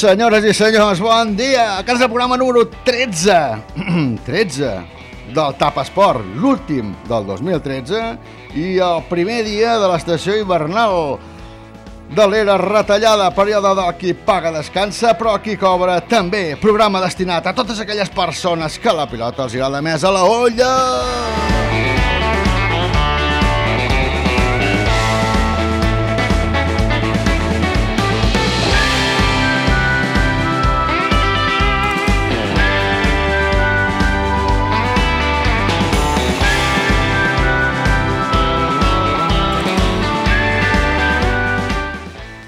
Senyores i senyors, bon dia! Aquest és el programa número 13. 13 del TAP Esport, l'últim del 2013 i el primer dia de l'estació hivernal de l'era retallada, període del qui paga descansa, però qui cobra també. Programa destinat a totes aquelles persones que la pilota els agrada més a la olla.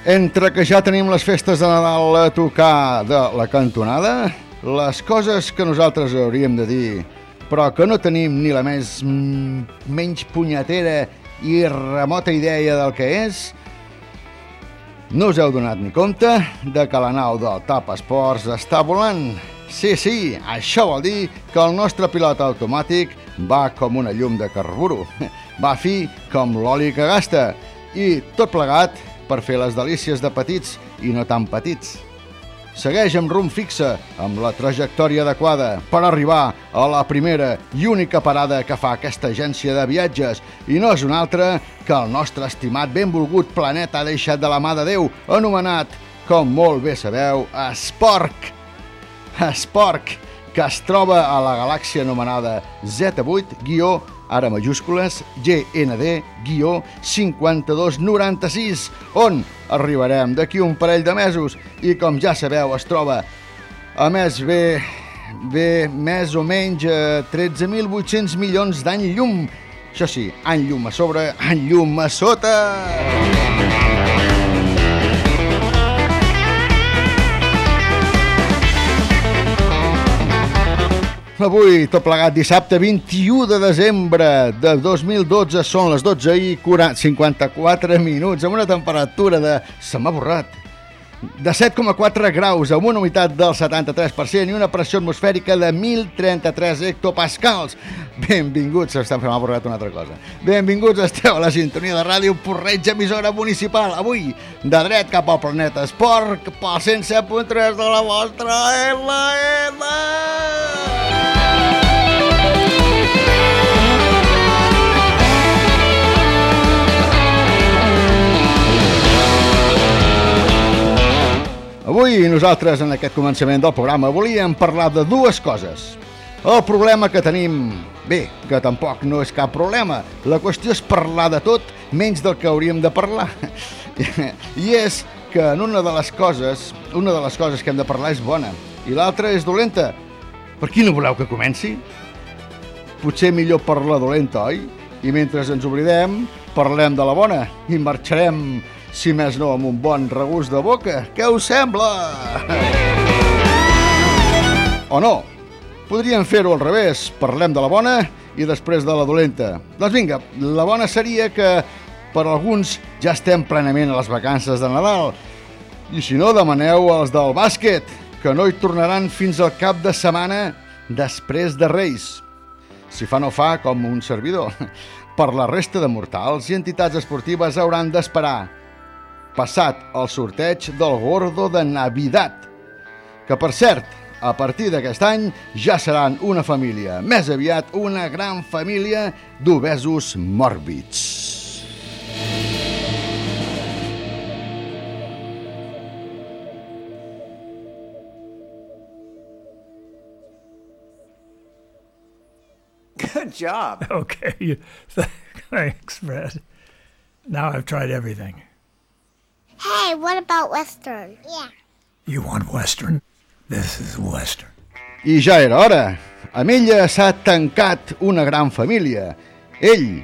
Entre que ja tenim les festes de Nadal a tocar de la cantonada, les coses que nosaltres hauríem de dir, però que no tenim ni la més mm, menys punyetera i remota idea del que és, no us heu donat ni compte de que la nau del TAP Esports està volant. Sí, sí, això vol dir que el nostre pilot automàtic va com una llum de carburo, va fi com l'oli que gasta, i tot plegat per fer les delícies de petits i no tan petits. Segueix amb rumb fixa, amb la trajectòria adequada, per arribar a la primera i única parada que fa aquesta agència de viatges, i no és una altra que el nostre estimat benvolgut planeta deixat de la mà de Déu, anomenat, com molt bé sabeu, Esporc. Esporc, que es troba a la galàxia anomenada Z8, guió ara majúscules, GND-5296, on arribarem d'aquí un parell de mesos i, com ja sabeu, es troba a més bé, bé més o menys a 13.800 milions d'any llum. Això sí, any llum a sobre, any llum a sota! Avui, tot plegat, dissabte 21 de desembre de 2012, són les 12 i 40, 54 minuts, amb una temperatura de... se m'ha borrat, de 7,4 graus, amb una humitat del 73% i una pressió atmosfèrica de 1.033 hectopascals. Benvinguts, se m'ha borrat una altra cosa. Benvinguts, esteu a la sintonia de ràdio Porreig, emissora municipal, avui, de dret cap al planeta Esport, pel 107.3 de la vostra LL. Avui nosaltres, en aquest començament del programa, volíem parlar de dues coses. El problema que tenim, bé, que tampoc no és cap problema, la qüestió és parlar de tot menys del que hauríem de parlar. I és que en una de les coses, una de les coses que hem de parlar és bona i l'altra és dolenta. Per qui no voleu que comenci? Potser millor per la dolenta, oi? I mentre ens oblidem, parlem de la bona i marxarem si més no amb un bon regust de boca. Què us sembla? O no? Podríem fer-ho al revés. Parlem de la bona i després de la dolenta. Doncs vinga, la bona seria que per alguns ja estem plenament a les vacances de Nadal. I si no, demaneu als del bàsquet, que no hi tornaran fins al cap de setmana després de Reis. Si fa no fa, com un servidor. Per la resta de mortals i entitats esportives hauran d'esperar passat el sorteig del Gordo de Navidad, que per cert, a partir d'aquest any ja seran una família, més aviat una gran família d'obesos mòrbids. Good job. Okay. Thanks, Fred. Now I've tried everything. Hey, what about Western? Yeah. You want Western? This is Western. I ja era hora. Amb ella s'ha tancat una gran família. Ell,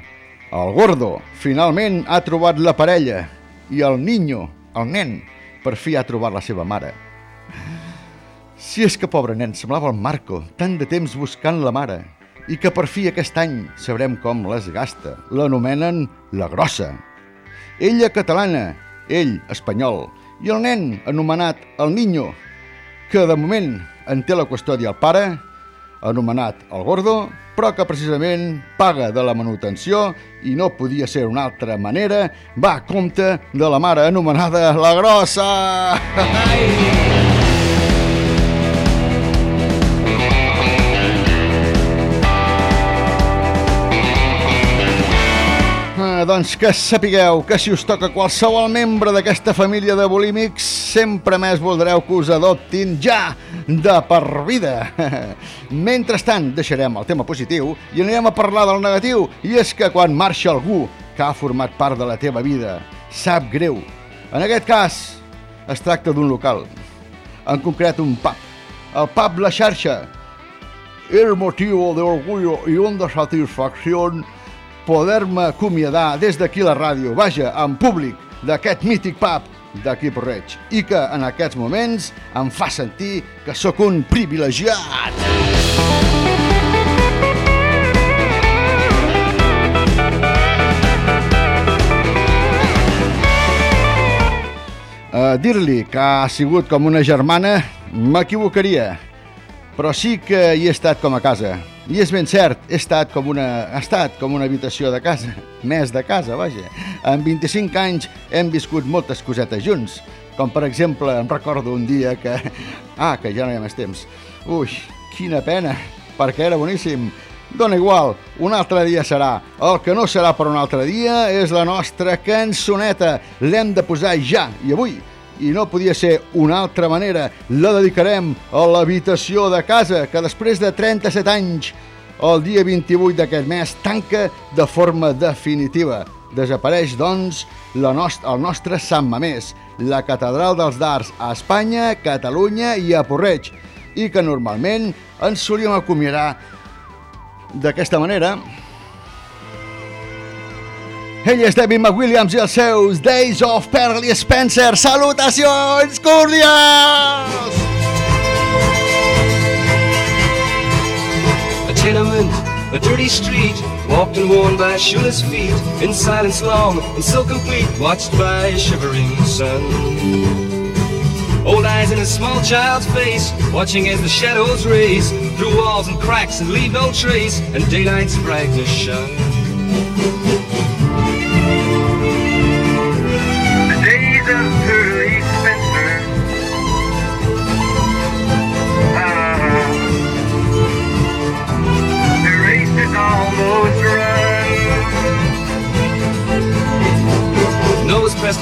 el gordo, finalment ha trobat la parella. I el niño, el nen, per fi ha trobat la seva mare. Si és que pobre nen, semblava el Marco, tant de temps buscant la mare, i que per fi aquest any sabrem com les gasta. L'anomenen la grossa. Ella catalana, ell espanyol, i el nen anomenat el Niño, que de moment en té la custòdia el pare, anomenat el Gordo, però que precisament paga de la manutenció i no podia ser una altra manera, va a compte de la mare anomenada la Grossa. Ah, doncs que sapigueu que si us toca qualsevol membre d'aquesta família de bulímics, sempre més voldreu que us adoptin ja de per vida. Mentrestant, deixarem el tema positiu i anirem a parlar del negatiu, i és que quan marxa algú que ha format part de la teva vida, sap greu. En aquest cas, es tracta d'un local, en concret un pub, el pub La Xarxa. El motivo de orgullo y honda satisfacción poder-me acomiadar des d'aquí la ràdio, vaja, en públic, d'aquest mític pub d'aquí Porreig, i que en aquests moments em fa sentir que sóc un privilegiat. Uh, Dir-li que ha sigut com una germana m'equivocaria, però sí que hi he estat com a casa. I és ben cert, he estat com una, ha estat com una habitació de casa, més de casa, vaja. En 25 anys hem viscut moltes cosetes junts, com per exemple, em recordo un dia que... Ah, que ja no hi ha més temps. Ui, quina pena, perquè era boníssim. Dona igual, un altre dia serà. El que no serà per un altre dia és la nostra cançoneta. L'hem de posar ja, i avui i no podia ser una altra manera. La dedicarem a l'habitació de casa, que després de 37 anys, el dia 28 d'aquest mes, tanca de forma definitiva. Desapareix, doncs, la nost el nostre Sant Mamés, la catedral dels darts a Espanya, Catalunya i a Porreig, i que normalment ens solíem acomiadar d'aquesta manera, ell és David McWilliams i els seus Days of Perly Spencer. Salutacions cordials! A tenement, a dirty street, walked and worn by shoeless feet, in silence long and so complete, watched by a shivering sun. Old eyes in a small child's face, watching as the shadows race through walls and cracks and leave no trace, and daylight's brightness shone.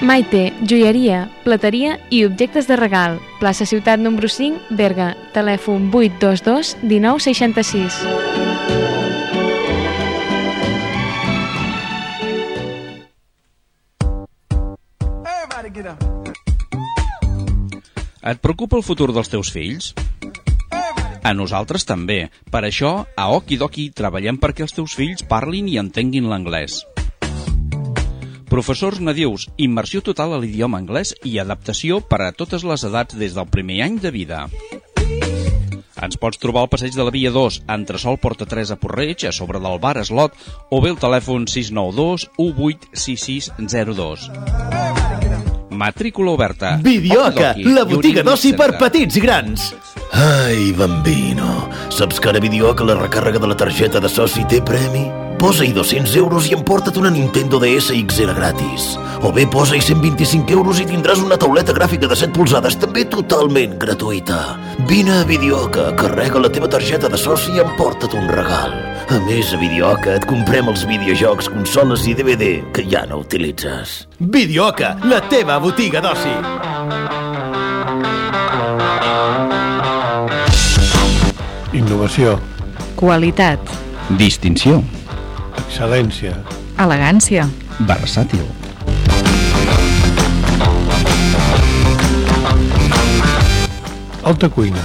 Maite, joieria, plateria i objectes de regal. Plaça Ciutat número 5, Berga. Telèfon 822 1966. Et preocupa el futur dels teus fills? A nosaltres també. Per això, a Okidoki treballem perquè els teus fills parlin i entenguin l'anglès. Professors nadius, immersió total a l'idioma anglès i adaptació per a totes les edats des del primer any de vida. Ens pots trobar al passeig de la Via 2, entresol Porta 3 a Porreig, a sobre del bar Eslot, o bé el telèfon 692 186602. Matrícula oberta. Videoca, la botiga d'oci per petits i grans. Ai, bambino, saps que ara Videoca la recàrrega de la targeta de soci té premi? Posa-hi 200 euros i emporta't una Nintendo DS XL gratis. O bé posa-hi 125 euros i tindràs una tauleta gràfica de 7 polzades també totalment gratuïta. Vine a Videoca, carrega la teva targeta de soci i emporta't un regal. A més, a Videoca et comprem els videojocs, consoles i DVD que ja no utilitzes. Videoca, la teva botiga d'oci. Innovació, Qualitat. Distinció. Excel·lència, Elegància. Versàtil. alta cuina,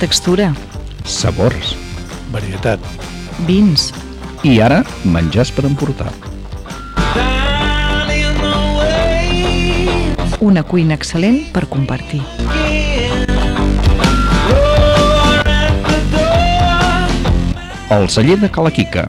Textura. Sabors. varietat, Vins. I ara, menjars per emportar. Una cuina excel·lent per compartir. El celler de Calaquica.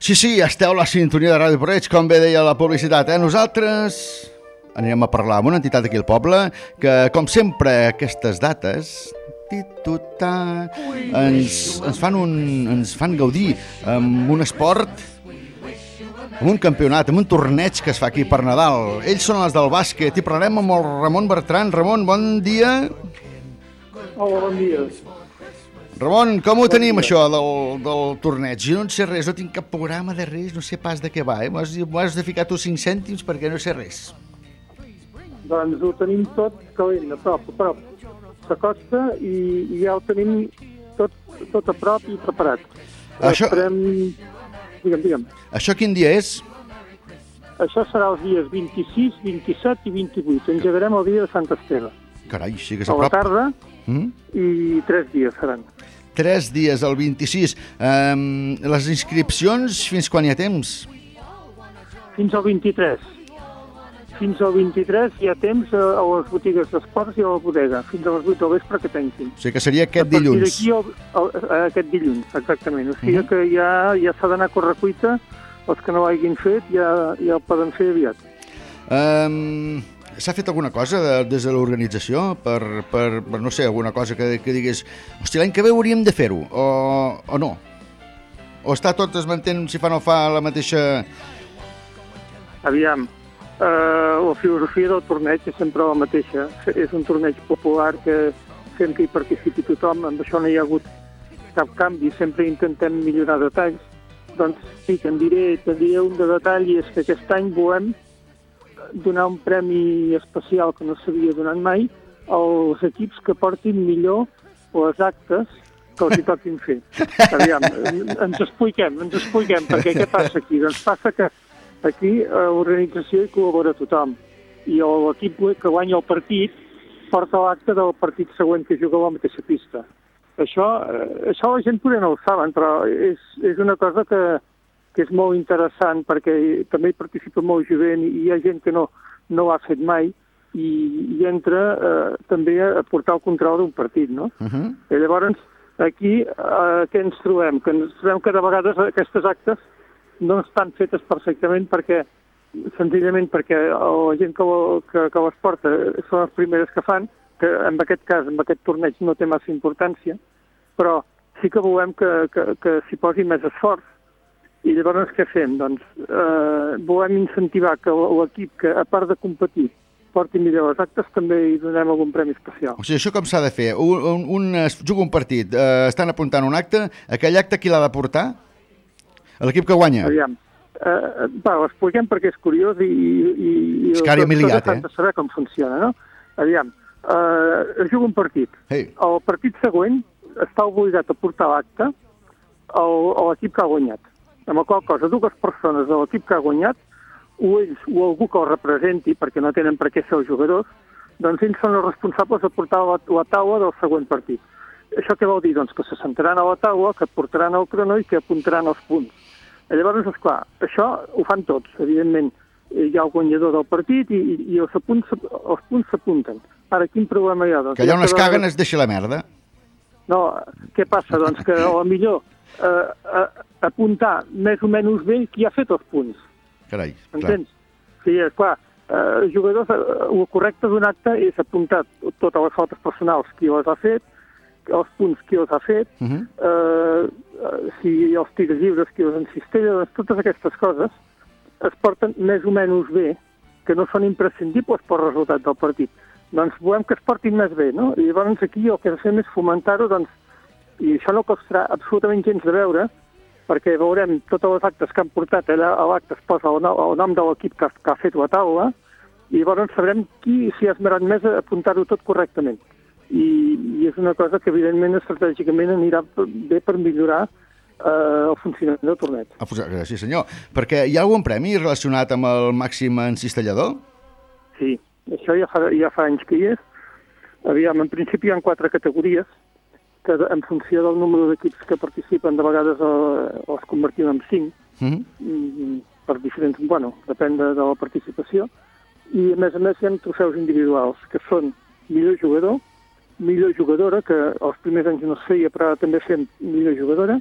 Sí, sí, esteu a la sintonia de Ràdio Porreig, com bé deia la publicitat, eh? Nosaltres anirem a parlar amb una entitat aquí al poble que, com sempre, aquestes dates ens, ens, fan un, ens fan gaudir amb un esport amb un campionat, amb un torneig que es fa aquí per Nadal. Ells són els del bàsquet i parlarem amb el Ramon Bertran. Ramon, bon dia. Hola, bon dia. Ramon, com ho tenim, això del, del torneig? Jo no en sé res, no tinc cap programa de res, no sé pas de què va. Eh? M'ho has, de ficar tu 5 cèntims perquè no sé res. Doncs ho tenim tot calent, a prop, a prop. S'acosta i, i ja ho tenim tot, tot a prop i preparat. Això- Esperem... Digue'm, digue'm. Això quin dia és? Això serà els dies 26, 27 i 28. Engegarem el dia de Sant Esteve. Carai, sí que és A a la prop. tarda Mm? i tres dies seran. Tres dies, el 26. Um, les inscripcions, fins quan hi ha temps? Fins al 23. Fins al 23 hi ha temps a, a les botigues d'esports i a la bodega, fins a les 8 del vespre que tanquin. O sigui que seria aquest a partir dilluns. d'aquí, el, el, eh, aquest dilluns, exactament. O sigui Mhm. que ja, ja s'ha d'anar a correcuita, els que no ho hagin fet ja, ja ho poden fer aviat. Um, S'ha fet alguna cosa de, des de l'organització per, per, per, no sé, alguna cosa que, que digués hòstia, l'any que ve hauríem de fer-ho, o, o no? O està tot, es manté, si fa no fa, la mateixa... Aviam, eh, la filosofia del torneig és sempre la mateixa. És un torneig popular que fem que hi participi tothom, amb això no hi ha hagut cap canvi, sempre intentem millorar detalls. Doncs sí, diré, te diré un de detall i és que aquest any volem donar un premi especial que no s'havia donat mai als equips que portin millor les actes que els hi toquin fer. Aviam, ens expliquem, ens expliquem, perquè què passa aquí? Doncs passa que aquí a l'organització hi col·labora tothom i l'equip que guanya el partit porta l'acte del partit següent que juga a la mateixa pista. Això, eh, això la gent potser no ho saben, però és, és una cosa que, que és molt interessant perquè també hi participa molt jovent i hi ha gent que no, no ho ha fet mai i, i entra eh, també a portar el control d'un partit, no? Uh -huh. I llavors, aquí, eh, què ens trobem? Que ens trobem que de vegades aquestes actes no estan fetes perfectament perquè, senzillament perquè la gent que, ho- que, que les porta són les primeres que fan, que en aquest cas, en aquest torneig no té massa importància, però sí que volem que, que, que s'hi posi més esforç. I llavors què fem? Doncs eh, volem incentivar que l'equip que, a part de competir, porti millor els actes, també hi donem algun premi especial. O sigui, això com s'ha de fer? Un, un, un, es juga un partit, eh, estan apuntant un acte, aquell acte qui l'ha de portar? L'equip que guanya? Aviam. Uh, va, ho expliquem perquè és curiós i... i, i És que ara m'he les liat, coses s'han eh? de saber com funciona, no? Aviam, uh, es juga un partit. Hey. El partit següent està obligat a portar l'acte a l'equip que ha guanyat. Amb la qual cosa, dues persones de l'equip que ha guanyat, o ells o algú que el representi, perquè no tenen per què ser els jugadors, doncs ells són els responsables de portar la, la taula del següent partit. Això què vol dir? Doncs que se sentaran a la taula, que portaran el crono i que apuntaran els punts. Llavors, esclar, això ho fan tots, evidentment. Eh, Hi ha el guanyador del partit i, i, i els, apunts, els punts s'apunten. Ara, quin problema hi ha? Doncs Que allà on es caguen es deixa la merda. no, què passa? Doncs que a millor eh, eh, apuntar més o menys bé qui ha fet els punts. Carai, clar. Entens? Sí, és clar. Eh, jugadors, eh, el correcte d'un acte és apuntar totes les faltes personals qui les ha fet, els punts qui els ha fet, Uh -huh. eh, eh, si els tirs lliures qui els encistella, doncs totes aquestes coses es porten més o menys bé, que no són imprescindibles pel resultat del partit. Doncs volem que es portin més bé, no? I llavors aquí el que fem és fomentar-ho, doncs, i això no costarà absolutament gens de veure, perquè veurem totes les actes que han portat, allà a l'acte es posa el, no, el nom de l'equip que, que ha fet la taula, i llavors sabrem qui s'hi ha esmerat més a apuntar-ho tot correctament. I, I és una cosa que, evidentment, estratègicament anirà bé per millorar eh, el funcionament del torneig. Ah, pues, eh, sí, senyor. Perquè hi ha algun premi relacionat amb el màxim encistellador? Sí, això ja fa, ja fa anys que hi és. Aviam, en principi hi ha quatre categories, que en funció del número d'equips que participen, de vegades eh, els convertim en cinc, -huh. mm, per diferents... Bueno, depèn de, de la participació. I, a més a més, hi ha trofeus individuals, que són millor jugador, millor jugadora, que els primers anys no es feia, però també fem millor jugadora,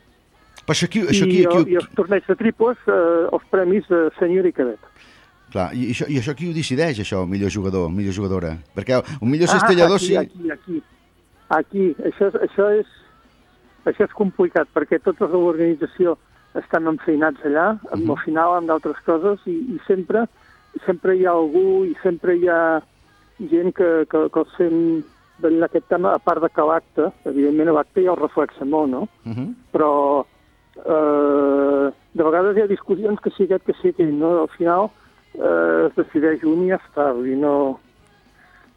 Però això aquí... Això i, aquí, aquí, i els torneigs de triples, eh, els premis de sènior i cadet. Clar, i això, i això qui ho decideix, això, millor jugador, millor jugadora? Perquè un millor Ah, cistellador aquí, sí... aquí, aquí. Aquí, això, és- això, és, això és complicat, perquè tota l'organització estan enfeinats allà, uh -huh. al final amb d'altres coses, i, i sempre, sempre hi ha algú i sempre hi ha gent que, que, que els fem venir aquest tema, a part de que l'acte, evidentment l'acte ja el reflexa molt, no? Uh -huh. però eh, de vegades hi ha discussions que sí aquest, que sí aquell, no? Al final eh, es decideix un i ja està, vull dir, no,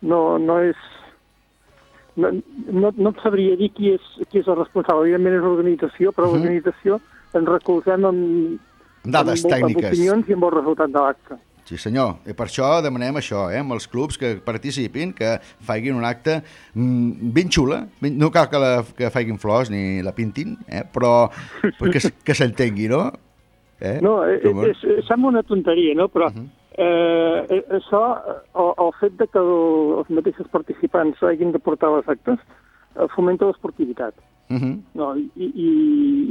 no, no és... No, no, no et sabria dir qui és, qui és el responsable. Evidentment és l'organització, però Mhm. l'organització ens recolzem amb, Dades amb, amb tècniques. opinions i amb el resultat de l'acte. Sí, senyor. I per això demanem això, eh, amb els clubs que participin, que facin un acte mm, ben xula. Ben, no cal que, la, que facin flors ni la pintin, eh, però, que, que s'entengui, no? Eh? No, eh, és, és, sembla una tonteria, no? Però eh, eh, això, el, el fet de que els mateixos participants hagin de portar les actes, eh, fomenta l'esportivitat. Uh -huh. No, i, i,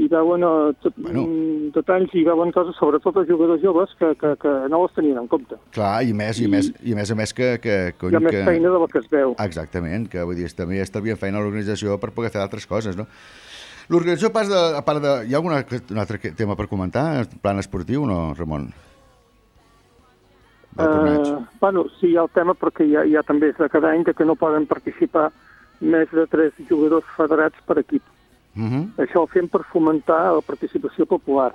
i veuen eh, tot, bueno. detalls i veuen coses, sobretot els jugadors joves, que, que, que no les tenien en compte. Clar, i més, i, més, i més a més que... que cony, Hi ha més que... feina de la que es veu. Exactament, que vull dir, també estalvia feina a l'organització per poder fer altres coses, no? L'organització, a part de, a part de... Hi ha algun altre- tema per comentar, en plan esportiu, no, Ramon? Torneig. Eh, bueno, sí, hi ha el tema perquè hi ha, hi ha també és de cada any que no poden participar més de tres jugadors federats per equip. Uh -huh. Això ho fem per fomentar la participació popular.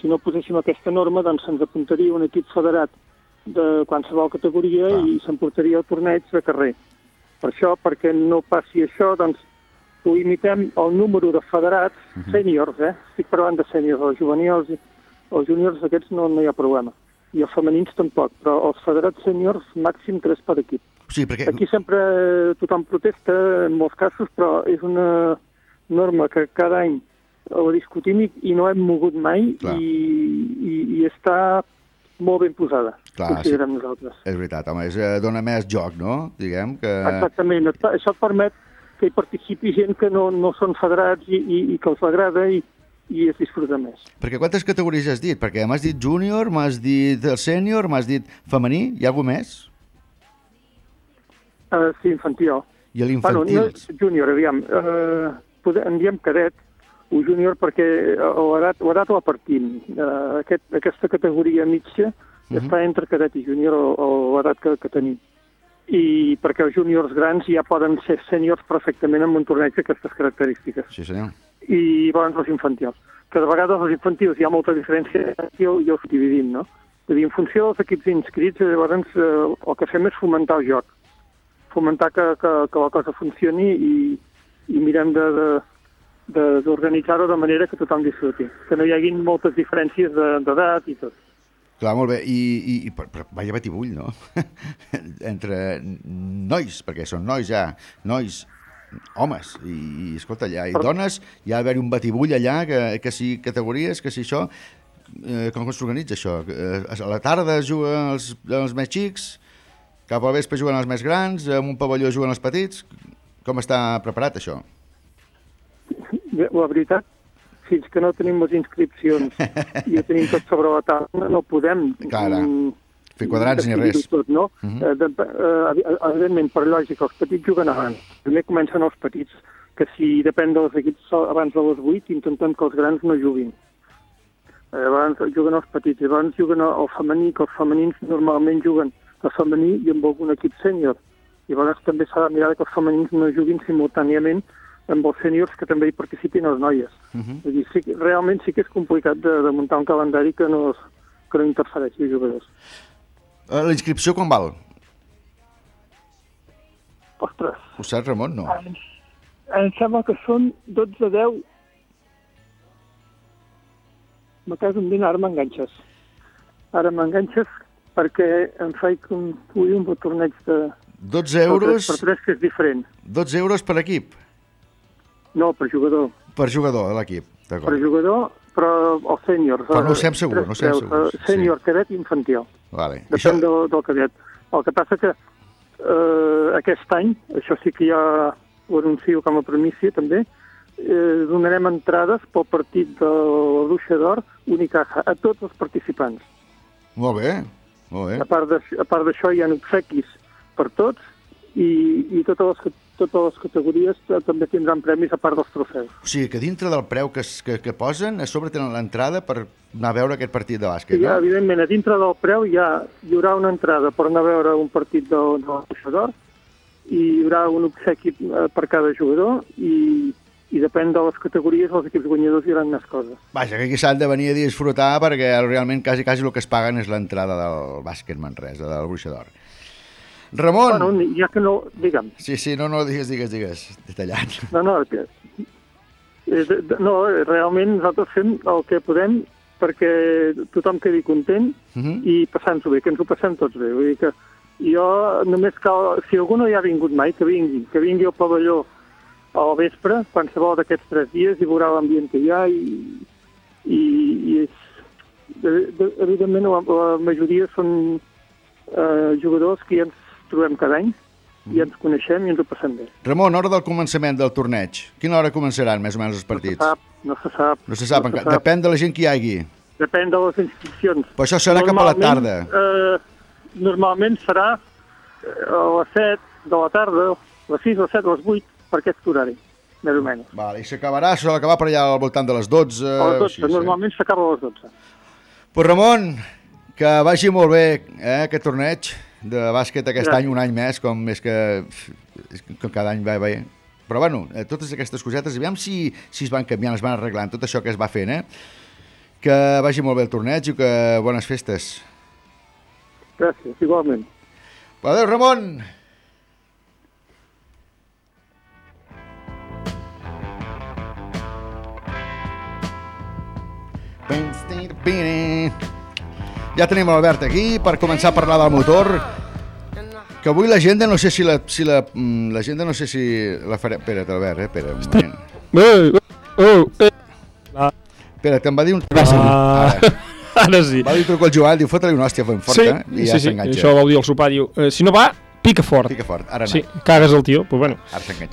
Si no poséssim aquesta norma, doncs se'ns apuntaria un equip federat de qualsevol categoria ah. i s'emportaria el torneig de carrer. Per això, perquè no passi això, doncs limitem el número de federats uh -huh. sèniors, eh? Estic parlant de sèniors, els juvenils, els júniors aquests no, no hi ha problema. I els femenins tampoc, però els federats sèniors màxim tres per equip. Sí, perquè... Aquí sempre tothom protesta en molts casos, però és una norma que cada any la discutim i, i no hem mogut mai Clar. i, i, i està molt ben posada, Clar, considerem nosaltres. És veritat, home, és, eh, dona més joc, no? Diguem que... Exactament, això et permet que hi participi gent que no, no són federats i, i, i que els agrada i, i es disfruta més. Perquè quantes categories has dit? Perquè m'has dit júnior, m'has dit sènior, m'has dit femení, hi ha algú més? Uh, sí, infantil. I l'infantil? Bueno, no, júnior, aviam. Uh, poder, en diem cadet o júnior perquè eh, l'edat l'edat la partim. Uh, aquest, aquesta categoria mitja Mhm. està entre cadet i júnior o, o l'edat que, que tenim. I perquè els júniors grans ja poden ser sèniors perfectament en un torneig d'aquestes característiques. Sí, senyor. I llavors els infantils. Que de vegades els infantils hi ha molta diferència i, els dividim, no? Dir, en funció dels equips inscrits, llavors eh, el que fem és fomentar el joc, fomentar que, que, que la cosa funcioni i, i mirem de, de, de- d'organitzar-ho de manera que tothom disfruti, que no hi haguin moltes diferències de- d'edat i tot. Clar, molt bé. I, i, i però, però vaya batibull, no? Entre nois, perquè són nois ja, nois, homes, i, i escolta, allà, i dones, hi ha d'haver un batibull allà, que, que si categories, que si això... Eh, com s'organitza això? Eh, a la tarda juguen els, els més xics, cap al vespre juguen els més grans, en un pavelló juguen els petits... Com està preparat, això? La veritat, fins que no tenim les inscripcions i ho tenim tot sobre la taula, no podem Clar, mm, fer quadrats ni res. Tot, no? Mhm. eh, de, eh, evidentment, per lògica, els petits juguen abans. Primer comencen els petits, que si depèn dels equips abans de les 8, intenten que els grans no juguin. Eh, Llavors juguen els petits, llavors juguen el femení, que els femenins normalment juguen el femení i amb algun equip sènior. Llavors també s'ha de mirar que els femenins no juguin simultàniament amb els sèniors que també hi participin les noies. Uh -huh. És dir, sí, realment sí que és complicat de, de muntar un calendari que no, que no interfereixi els jugadors. Eh, La inscripció quan val? Ostres, Ho saps, Ramon? No. em, em sembla que són 12 a 10. Me caso un dinar, ara m'enganxes. Ara m'enganxes perquè em faig un, un torneig de... 12 euros, Per 3 que és diferent. 12 euros per equip, No, per jugador. per jugador de l'equip. Per D'acord. jugador, però els sèniors. Però no ho eh, sabem segur, no ho preus, segur, eh, sí. Sènior, cadet i infantil. Vale. Depèn del, del cadet. El que passa que eh, aquest any, això sí que ja ho anuncio com a premissa també, eh, donarem entrades pel partit de la Bruixa d'Or Unicaja a tots els participants. Molt bé, molt bé. A part d'això hi ha obsequis per tots i, i totes, les, totes les categories també tindran premis a part dels trofeus. O sigui que dintre del preu que, que, que posen, a sobre tenen l'entrada per anar a veure aquest partit de bàsquet, ja, no? evidentment, a dintre del preu hi, ha, hi haurà una entrada per anar a veure un partit de, de la Bruixa d'Or i hi haurà un obsequi eh, per cada jugador i, i depèn de les categories, els equips guanyadors hi haurà més coses. Vaja, que aquí s'han de venir a disfrutar perquè realment quasi, quasi el que es paguen és l'entrada del bàsquet Manresa, del Bruixa d'Or. Ramon! Bueno, ja que no... Digue'm. Sí, sí, no, no, digues, digues, digues, detallat. No, no, que, eh, no, realment nosaltres fem el que podem perquè tothom quedi content Mhm. i passant-s'ho bé, que ens ho passem tots bé. Vull dir que jo només cal... Si algú no hi ha vingut mai, que vingui, que vingui al pavelló al vespre, qualsevol d'aquests tres dies, i veurà l'ambient que hi ha i, i, i és, de, de, evidentment la, la majoria són eh, jugadors que ja ens trobem cada any i ens coneixem i ens ho passem bé. Ramon, hora del començament del torneig. Quina hora començaran més o menys els partits? Sap, no se sap. No se sap, no se encara. depèn de la gent que hi hagi. Depèn de les inscripcions. Però això serà cap a la Normalment, Eh, normalment serà eh, a les 7 de la tarda, a les 6, a les 7, a les 8, per aquest horari, més o menys. Vale, I s'acabarà, això acabar per allà al voltant de les 12. A les 12, així, sí. normalment s'acaba a les 12. Pues Ramon, que vagi molt bé eh, aquest torneig de bàsquet aquest Gràcies. any, un any més, com és que, que cada any va bé. Però bueno, eh, totes aquestes cosetes, aviam si, si es van canviant, es van arreglant, tot això que es va fent, eh? Que vagi molt bé el torneig i que bones festes. Gràcies, igualment. Adéu, Ramon! Ja tenim l'Albert aquí per començar a parlar del motor Que avui l'agenda no sé si la... Si la mm, l'agenda no sé si la farem... Espera't, Albert, eh? Espera, un moment. Ah, Espera, te'n va dir un... Ah, Ara. ara sí. Va dir truco al Joan, diu, fota-li una hòstia ben Sí, forta i ja sí, sí, això vau dir al sopar, diu, eh, si no va, pica fort. Pica fort, ara no. Sí, cagues el tio, però bueno,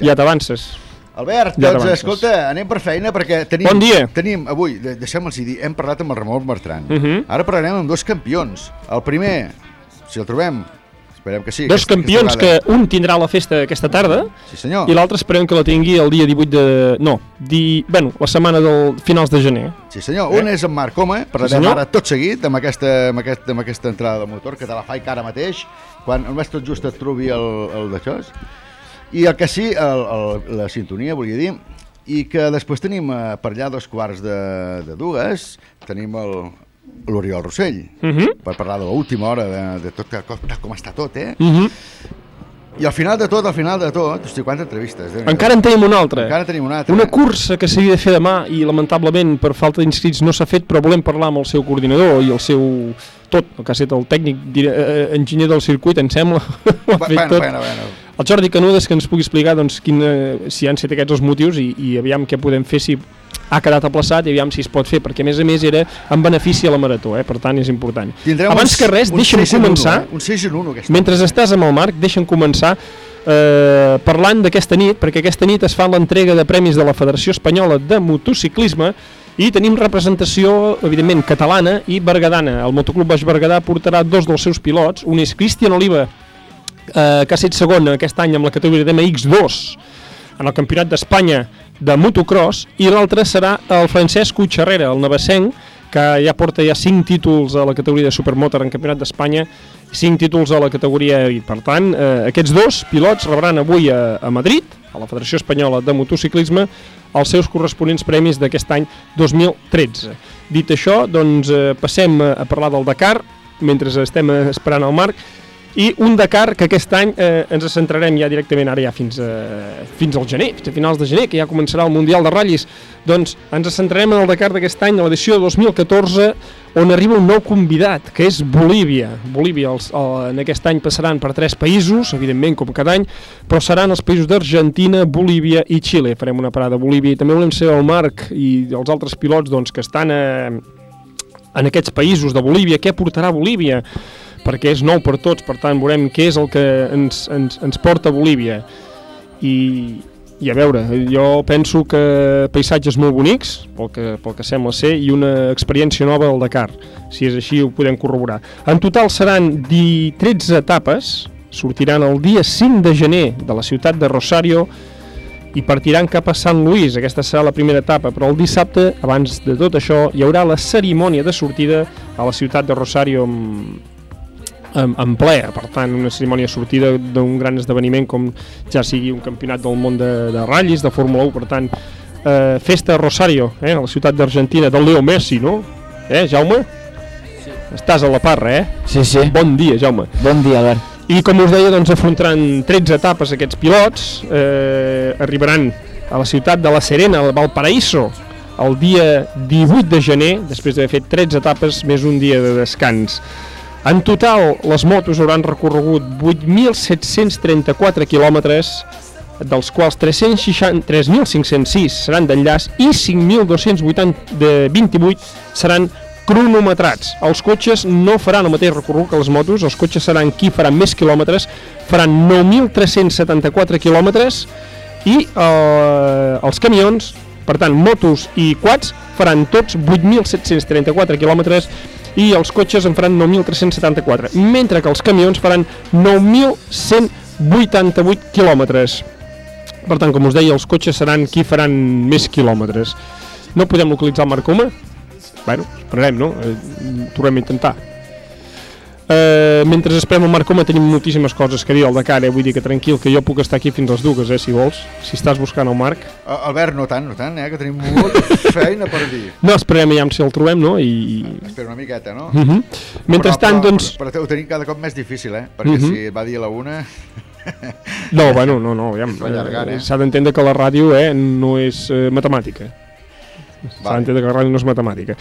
ja t'avances. Albert, Ja doncs escolta, anem per feina perquè tenim... Bon dia. Tenim, avui, de- deixem-los dir, hem parlat amb el Ramon Bertran. Mhm. Ara parlarem amb dos campions. El primer, si el trobem, esperem que sí. Dos aquesta- campions aquesta que un tindrà la festa aquesta tarda Sí, senyor. i l'altre esperem que la tingui el dia 18 de... No, di... bueno, la setmana del finals de gener. Sí, senyor. Eh? Un és en Marc Coma, parlarem Sí, ara tot seguit amb aquesta, amb, aquest, amb aquesta entrada del motor, que te la faig ara mateix, quan només tot just et trobi el, el d'això. I el que sí, el, el, la sintonia, volia dir, i que després tenim eh, per allà dos quarts de, de dues, tenim el l'Oriol Rossell, Mhm. per parlar de l'última hora de, de tot, com, com està tot, eh? Mhm. I al final de tot, al final de tot, hosti, quantes entrevistes. Déu-n'hi-do. Encara en tenim una altra. Encara tenim una altra. Una cursa que s'havia de fer demà i lamentablement per falta d'inscrits no s'ha fet, però volem parlar amb el seu coordinador i el seu tot, el que ha estat el tècnic dire- eh, enginyer del circuit, em sembla. Bueno, bueno, bueno. El Jordi Canudes que ens pugui explicar doncs, quina, si han estat aquests els motius i, i aviam què podem fer si ha quedat aplaçat i aviam si es pot fer, perquè a més a més era en benefici a la marató, eh? per tant és important. Tindrem Abans uns- que res, un deixa'm 6 en 1, començar, eh? Un 6 en 1 aquesta. mentre estàs amb el Marc, deixa'm començar eh, parlant d'aquesta nit, perquè aquesta nit es fa l'entrega de premis de la Federació Espanyola de Motociclisme i tenim representació, evidentment, catalana i bergadana. El Motoclub Baix Berguedà portarà dos dels seus pilots, un és Cristian Oliva, eh, que ha estat segon aquest any amb la categoria d'MX2 en el Campionat d'Espanya de motocross i l'altre serà el Francesc Utxarrera, el navassenc, que ja porta ja 5 títols a la categoria de Supermotor en Campionat d'Espanya i 5 títols a la categoria Elite. Per tant, eh, aquests dos pilots rebran avui a, a Madrid, a la Federació Espanyola de Motociclisme, els seus corresponents premis d'aquest any 2013. Dit això, doncs eh, passem a parlar del Dakar, mentre estem esperant el Marc, i un Dakar que aquest any eh, ens centrarem ja directament ara ja fins, a, fins al gener, fins a finals de gener, que ja començarà el Mundial de Ratllis. Doncs ens centrarem en el Dakar d'aquest any, a l'edició 2014, on arriba un nou convidat, que és Bolívia. Bolívia els, el, en aquest any passaran per tres països, evidentment, com cada any, però seran els països d'Argentina, Bolívia i Xile. Farem una parada a Bolívia i també volem ser el Marc i els altres pilots doncs, que estan a, en aquests països de Bolívia, què portarà Bolívia? Perquè és nou per tots, per tant veurem què és el que ens, ens, ens porta a Bolívia. I, i a veure, jo penso que paisatges molt bonics, pel que, pel que sembla ser, i una experiència nova al Dakar, si és així ho podem corroborar. En total seran 13 etapes, sortiran el dia 5 de gener de la ciutat de Rosario i partiran cap a Sant Luís, aquesta serà la primera etapa, però el dissabte, abans de tot això, hi haurà la cerimònia de sortida a la ciutat de Rosario amb, en, en ple, per tant una cerimònia de sortida d'un gran esdeveniment com ja sigui un campionat del món de, de ratllis, de Fórmula 1, per tant eh, festa a Rosario, eh, a la ciutat d'Argentina, del Leo Messi, no? Eh, Jaume? Sí. Estàs a la parra, eh? Sí, sí. Bon dia, Jaume. Bon dia, Albert. I com us deia, doncs afrontaran 13 etapes aquests pilots, eh, arribaran a la ciutat de La Serena, al Valparaíso, el dia 18 de gener, després d'haver fet 13 etapes més un dia de descans. En total, les motos hauran recorregut 8.734 quilòmetres, dels quals 360 3.506 seran d'enllaç i 5.228 seran cronometrats. Els cotxes no faran el mateix recorregut que les motos, els cotxes seran qui faran més quilòmetres, faran 9.374 quilòmetres i eh, els camions, per tant, motos i quads, faran tots 8.734 quilòmetres i els cotxes en faran 9.374, mentre que els camions faran 9.188 quilòmetres. Per tant, com us deia, els cotxes seran qui faran més quilòmetres. No podem localitzar el Marc Coma? Bueno, esperarem, no? Eh, tornem a intentar. Eh, mentre esperem el Marc Coma tenim moltíssimes coses que dir al Dakar, eh? vull dir que tranquil, que jo puc estar aquí fins les dues, eh, si vols, si estàs buscant el Marc. Eh, Albert, no tant, no tant, eh, que tenim molta feina per dir. No, esperem ja si el trobem, no? I... Espera una miqueta, no? Mhm. Mentrestant, però, doncs- Però, però ho tenim cada cop més difícil, eh? Perquè Mhm. si et va dir a la una... No, bueno, no, no, allargant, eh? eh, s'ha d'entendre que la ràdio eh, no és eh, matemàtica. D'entendre que la ràdio no és matemàtica.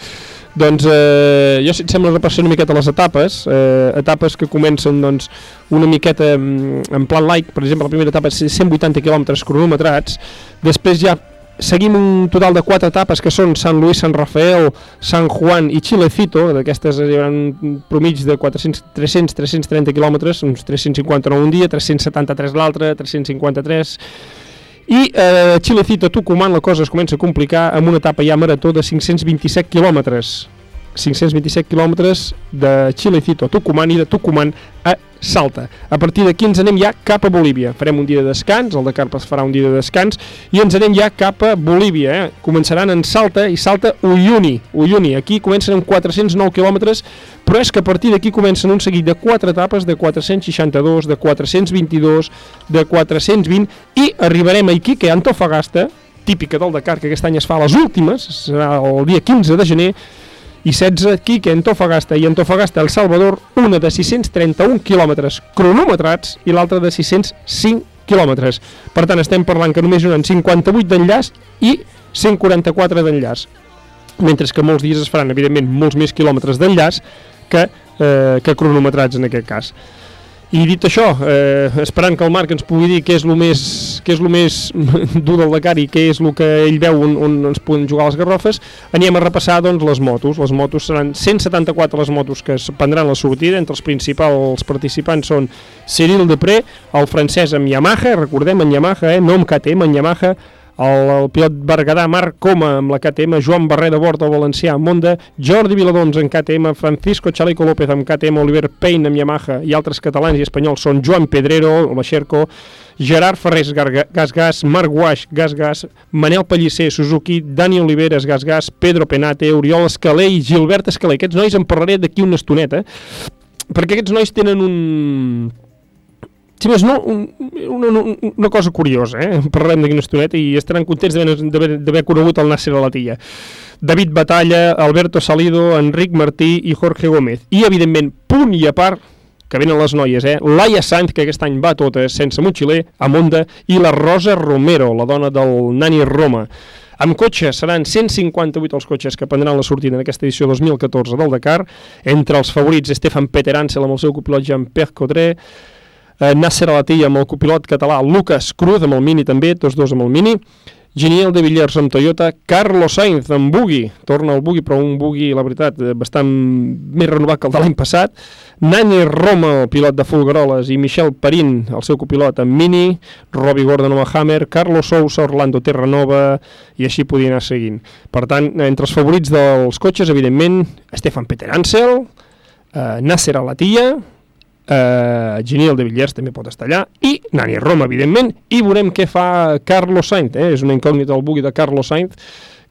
Doncs eh, jo, si et sembla, repassar una miqueta les etapes, eh, etapes que comencen doncs, una miqueta mm, en plan like, per exemple, la primera etapa és 180 quilòmetres cronometrats, després ja seguim un total de quatre etapes que són Sant Luis, Sant Rafael, Sant Juan i Chilecito, d'aquestes hi haurà un promig de 300-330 quilòmetres, uns 359 un dia, 373 l'altre, 353 i eh, Chilecito Tucumán la cosa es comença a complicar amb una etapa ja marató de 527 quilòmetres 527 quilòmetres de Chilecito a Tucumán i de Tucumán a Salta. A partir d'aquí ens anem ja cap a Bolívia. Farem un dia de descans, el de Carpes farà un dia de descans, i ens anem ja cap a Bolívia. Eh? Començaran en Salta i Salta Uyuni. Uyuni. Aquí comencen amb 409 quilòmetres, però és que a partir d'aquí comencen un seguit de quatre etapes de 462, de 422, de 420, i arribarem a Iquique, Antofagasta, típica del Dakar, que aquest any es fa a les últimes, serà el dia 15 de gener, i 16 Quique, Antofagasta i Antofagasta, El Salvador, una de 631 quilòmetres cronometrats i l'altra de 605 quilòmetres. Per tant, estem parlant que només hi 58 d'enllaç i 144 d'enllaç. Mentre que molts dies es faran, evidentment, molts més quilòmetres d'enllaç que, eh, que cronometrats en aquest cas. I dit això, eh, esperant que el Marc ens pugui dir què és el més, què és el més dur del Dakar i què és el que ell veu on, on ens poden jugar les garrofes, anem a repassar doncs, les motos. Les motos seran 174 les motos que es prendran la sortida, entre els principals participants són Cyril Depré, el francès amb Yamaha, recordem en Yamaha, eh, no amb KTM, en Yamaha, el, el pilot Berguedà Marc Coma amb la KTM, Joan Barrer de Bord, el valencià amb Honda, Jordi Viladons en KTM, Francisco Chaleco López amb KTM, Oliver Payne amb Yamaha i altres catalans i espanyols són Joan Pedrero, el Baxerco, Gerard Ferrés Gas Gas, Marc Guaix Gas Gas, Manel Pellicer Suzuki, Dani Oliveres Gas Gas, Pedro Penate, Oriol Escalé i Gilbert Escalé. Aquests nois en parlaré d'aquí una estoneta, perquè aquests nois tenen un si més no, un, una, una, una cosa curiosa, eh? parlarem d'aquí una estoneta i estaran contents d'haver conegut el Nasser Alatilla. David Batalla, Alberto Salido, Enric Martí i Jorge Gómez. I, evidentment, punt i a part, que venen les noies, eh? Laia Sanz, que aquest any va totes, sense motxiler, a Monda, i la Rosa Romero, la dona del Nani Roma. Amb cotxe seran 158 els cotxes que prendran la sortida en aquesta edició 2014 del Dakar. Entre els favorits, Stefan Peter Ansel amb el seu copilot Jean-Pierre Codré, eh, Nasser Alatilla amb el copilot català Lucas Cruz amb el Mini també, tots dos amb el Mini, Geniel de Villers amb Toyota, Carlos Sainz amb Bugui, torna el Bugui però un Bugui, la veritat, eh, bastant més renovat que el de l'any passat, Nani Roma, el pilot de Fulgaroles, i Michel Perin, el seu copilot amb Mini, Robbie Gordon amb Hammer, Carlos Sousa, Orlando Terranova, i així podia anar seguint. Per tant, entre els favorits dels cotxes, evidentment, Stefan Peter Ansel, eh, Nasser Alatilla, eh, Geniel de Villers també pot estar allà, i Nani Roma, evidentment, i veurem què fa Carlos Sainz, eh? és una incògnita el bugui de Carlos Sainz,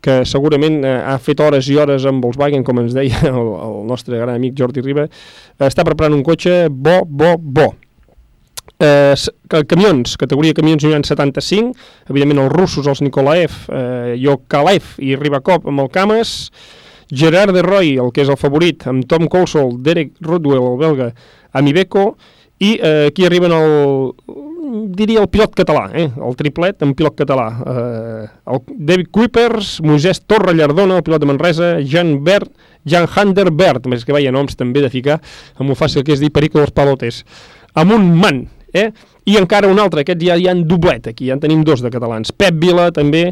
que segurament eh, ha fet hores i hores amb Volkswagen, com ens deia el, el nostre gran amic Jordi Riba, eh, està preparant un cotxe bo, bo, bo. Eh, camions, categoria camions n'hi ha 75, evidentment els russos, els Nikolaev, eh, Jokalev i Ribakov amb el Cames, Gerard de Roy, el que és el favorit, amb Tom Colsol, Derek Rodwell, el belga, amb Iveco, i eh, aquí arriben el, diria el pilot català, eh? el triplet en pilot català. Eh, el David Kuipers, Moisès Torra Llardona, el pilot de Manresa, Jan Bert, Jan Hander Bert, més que veia noms també de ficar, amb un fàcil que és dir Perico dels Palotes, amb un man, eh? i encara un altre, aquests ja hi han doblet aquí, ja en tenim dos de catalans, Pep Vila també,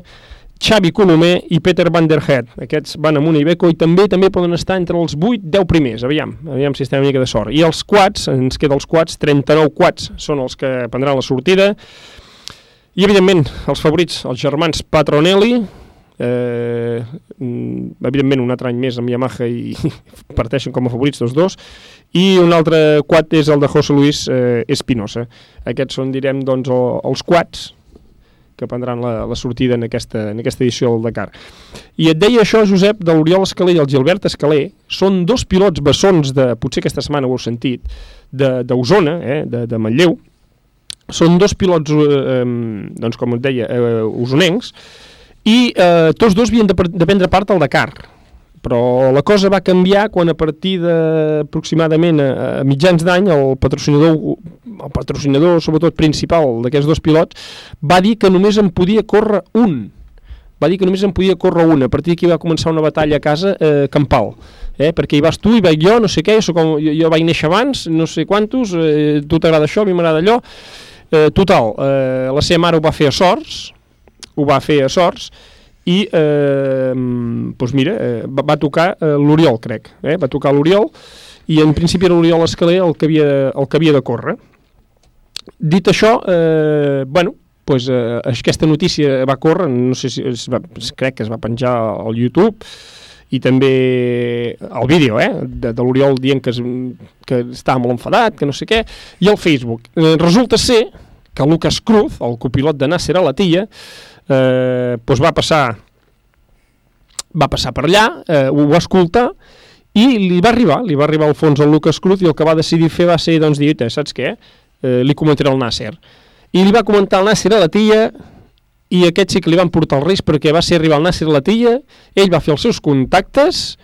Xavi Colomer i Peter Van der Head. Aquests van amb una Iveco i també també poden estar entre els 8-10 primers. Aviam, aviam si estem una mica de sort. I els quads, ens queda els quads, 39 quads són els que prendran la sortida. I, evidentment, els favorits, els germans Patronelli, eh, evidentment un altre any més amb Yamaha i parteixen com a favorits tots dos i un altre quad és el de José Luis eh, Espinosa aquests són direm doncs els quads que prendran la, la sortida en aquesta, en aquesta edició del Dakar. I et deia això, Josep, de l'Oriol Escalé i el Gilbert Escalé, són dos pilots bessons de, potser aquesta setmana ho heu sentit, d'Osona, eh, de, de Manlleu, són dos pilots, eh, doncs com et deia, eh, usonencs, i eh, tots dos havien de, de prendre part al Dakar, però la cosa va canviar quan a partir de aproximadament a, a mitjans d'any el patrocinador el patrocinador sobretot principal d'aquests dos pilots va dir que només en podia córrer un va dir que només en podia córrer una. A partir d'aquí va començar una batalla a casa eh, campal. Eh, perquè hi vas tu, hi vaig jo, no sé què, jo, com, jo, jo vaig néixer abans, no sé quantos, eh, tu t'agrada això, a mi m'agrada allò. Eh, total, eh, la seva mare ho va fer a sorts, ho va fer a sorts, i eh, doncs mira, eh, va, va tocar eh, l'Oriol, crec, eh? va tocar l'Oriol, i en principi era l'Oriol Escaler el que havia, el que havia de córrer. Dit això, eh, bueno, pues, eh, aquesta notícia va córrer, no sé si es va, crec que es va penjar al YouTube, i també el vídeo eh, de, de l'Oriol dient que, es, que estava molt enfadat, que no sé què, i al Facebook. Eh, resulta ser que Lucas Cruz, el copilot de Nasser a la Tilla, eh, doncs va passar va passar per allà, eh, ho va escoltar i li va arribar, li va arribar al fons el Lucas Cruz i el que va decidir fer va ser, doncs, dir, saps què? Eh, li comentaré al Nasser. I li va comentar al Nasser a la tia i aquest sí que li van portar el risc perquè va ser arribar al Nasser a la tia, ell va fer els seus contactes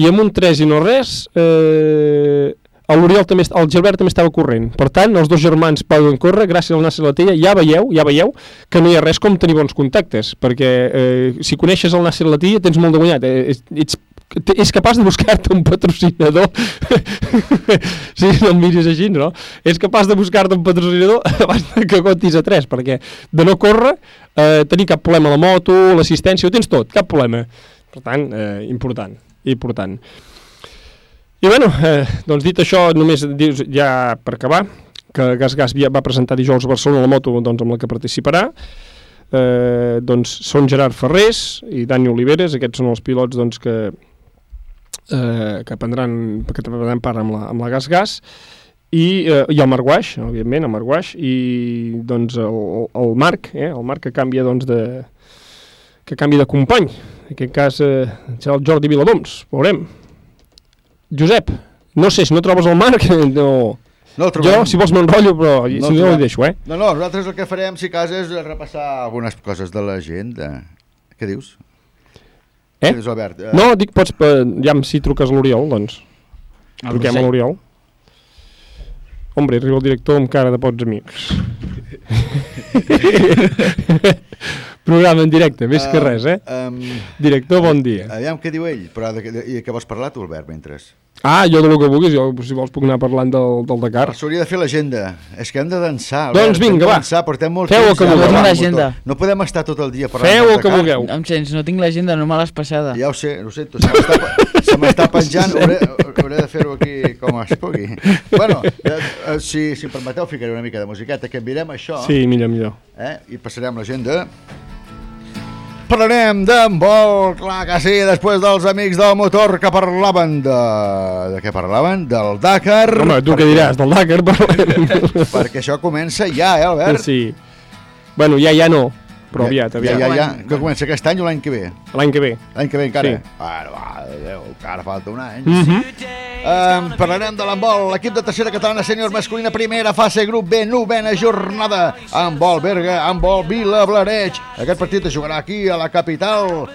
i amb un 3 i no res eh, l'Oriol també, el Gilbert també estava corrent. Per tant, els dos germans poden córrer gràcies al Nasser Latella. Ja veieu, ja veieu que no hi ha res com tenir bons contactes, perquè eh, si coneixes el Nasser Latella tens molt de guanyat. Eh, ets, és capaç de buscar-te un patrocinador sí, no em miris així, no? És capaç de buscar-te un patrocinador abans que cotis a 3, perquè de no córrer, eh, tenir cap problema la moto, l'assistència, ho tens tot, cap problema. Per tant, eh, important, important. I bueno, eh, doncs dit això, només dius ja per acabar, que Gas Gas va presentar dijous a Barcelona la moto doncs, amb la que participarà, eh, doncs són Gerard Ferrés i Dani Oliveres, aquests són els pilots doncs, que, eh, que prendran, que prendran part amb la, amb la Gas Gas, i, eh, i el Marc Guaix, òbviament, el Marc Guaix, i doncs el, el Marc, eh, el Marc que canvia doncs, de, que canvia de company, en aquest cas eh, serà el Jordi Viladoms, veurem. Josep, no sé, si no trobes el Marc, no... No el jo, si vols m'enrotllo, però No si no, ho deixo, eh? No, no, nosaltres el que farem, si cas, és repassar algunes coses de l'agenda. Què dius? Eh? Què dius, Albert? Eh, No, dic, pots, eh, ja si truques a l'Oriol, doncs. Al Truquem a Rossell. l'Oriol. Hombre, arriba el director amb cara de pots amics. Programa en directe, més que Um, res, eh? um, Director, bon dia. Aviam què diu ell, però de, de, i què vols parlar tu, Albert, mentre? Ah, jo de lo que vulguis, jo si vols puc anar parlant del, del Dakar. S'hauria de fer l'agenda. És que hem de dansar. Doncs vinga, va. Dansar, portem molt Feu el temps que ja vulgueu. parlant No podem estar tot el dia parlant Feu del el que vulgueu. Em sents, no tinc l'agenda, no me l'has passada. Ja ho sé, ho sento, se m'està pa- se m'està penjant, hauré, hauré de fer-ho aquí com es pugui. Bueno, eh, si, si em permeteu, ficaré una mica de musiqueta, que mirem això, Sí, millor, millor. eh, i passarem l'agenda. Parlarem d'handbol, clar que sí, després dels amics del motor que parlaven de... De què parlaven? Del Dakar. Home, tu què diràs, del Dakar? Parlem. Perquè això comença ja, eh, Albert? Sí. Bueno, ja, ja no, però aviat, Ja, aviat. ja, ja. Que comença aquest any o l'any que ve? L'any que ve. L'any que ve encara? Sí. Bueno, va, Déu, encara falta un any. Mhm. Um, parlarem de l'handbol. L'equip de tercera catalana sènior masculina primera fase grup B, novena jornada. Handbol Berga, handbol Vila Blareig. Aquest partit es jugarà aquí a la capital.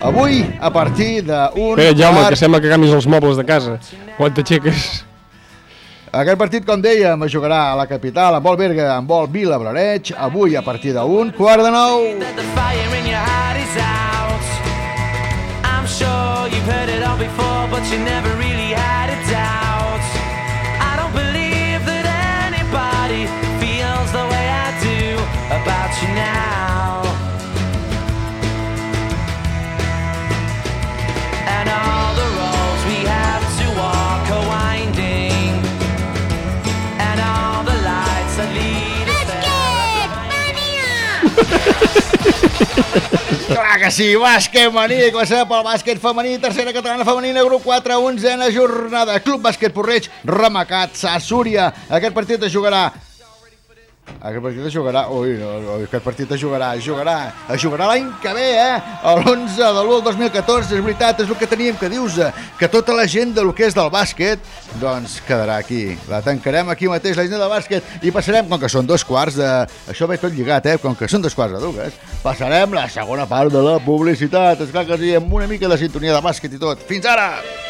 Avui, a partir d'un Espera, Jaume, que sembla que canvis els mobles de casa. Quan t'aixeques... Aquest partit, com dèiem, es jugarà a la capital, handbol Berga, handbol Vila Blareig. Avui, a partir d'un quart de nou. I'm sure you've heard it all before, but you never really Clar que sí, bàsquet maní, començarà pel bàsquet femení, tercera catalana femenina, grup 4, onzena jornada, Club Bàsquet Porreig, Ramacats, a Súria. Aquest partit es jugarà aquest partit es jugarà... Ui, aquest partit es jugarà, es jugarà, es jugarà l'any que ve, eh? L'11 de l'1 del 2014, és veritat, és el que teníem que dius, eh? que tota la gent de lo que és del bàsquet, doncs quedarà aquí. La tancarem aquí mateix, la gent del bàsquet, i passarem, com que són dos quarts de... Això ve tot lligat, eh? Com que són dos quarts de dues, passarem la segona part de la publicitat. És clar que sí, amb una mica de sintonia de bàsquet i tot. Fins ara!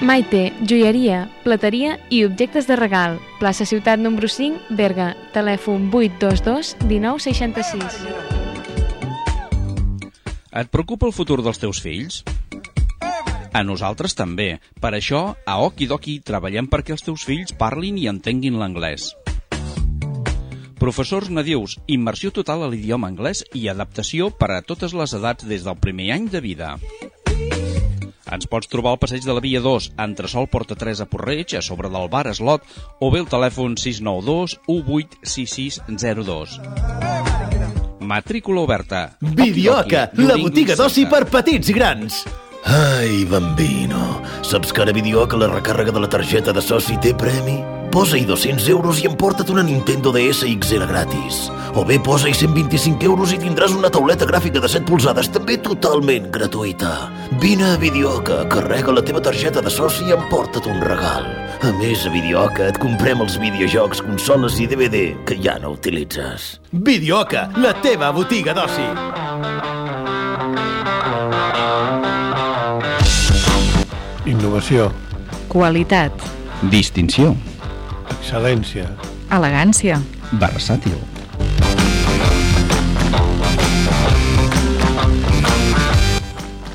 Maite, joieria, plateria i objectes de regal. Plaça Ciutat número 5, Berga. Telèfon 822 1966. Et preocupa el futur dels teus fills? A nosaltres també. Per això, a Okidoki treballem perquè els teus fills parlin i entenguin l'anglès. Professors nadius, immersió total a l'idioma anglès i adaptació per a totes les edats des del primer any de vida. Ens pots trobar al passeig de la Via 2, entresol Porta 3 a Porreig, a sobre del bar Eslot, o bé el telèfon 692 186602. Matrícula oberta. Videoca, Okidoki, la botiga d'oci per petits i grans. Ai, bambino, saps que ara Videoca la recàrrega de la targeta de soci té premi? Posa-hi 200 euros i emporta't una Nintendo DS XL gratis. O bé posa-hi 125 euros i tindràs una tauleta gràfica de 7 polzades també totalment gratuïta. Vine a Videoca, carrega la teva targeta de soci i emporta't un regal. A més, a Videoca et comprem els videojocs, consoles i DVD que ja no utilitzes. Videoca, la teva botiga d'oci. Innovació, Qualitat. Distinció. Excel·lència, Elegància. Versàtil.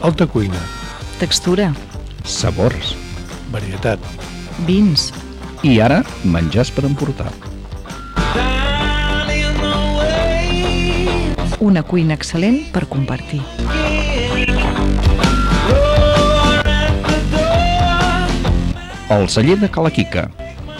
alta cuina, Textura. Sabors. varietat, Vins. I ara, menjars per emportar. Una cuina excel·lent per compartir. El celler de Calaquica.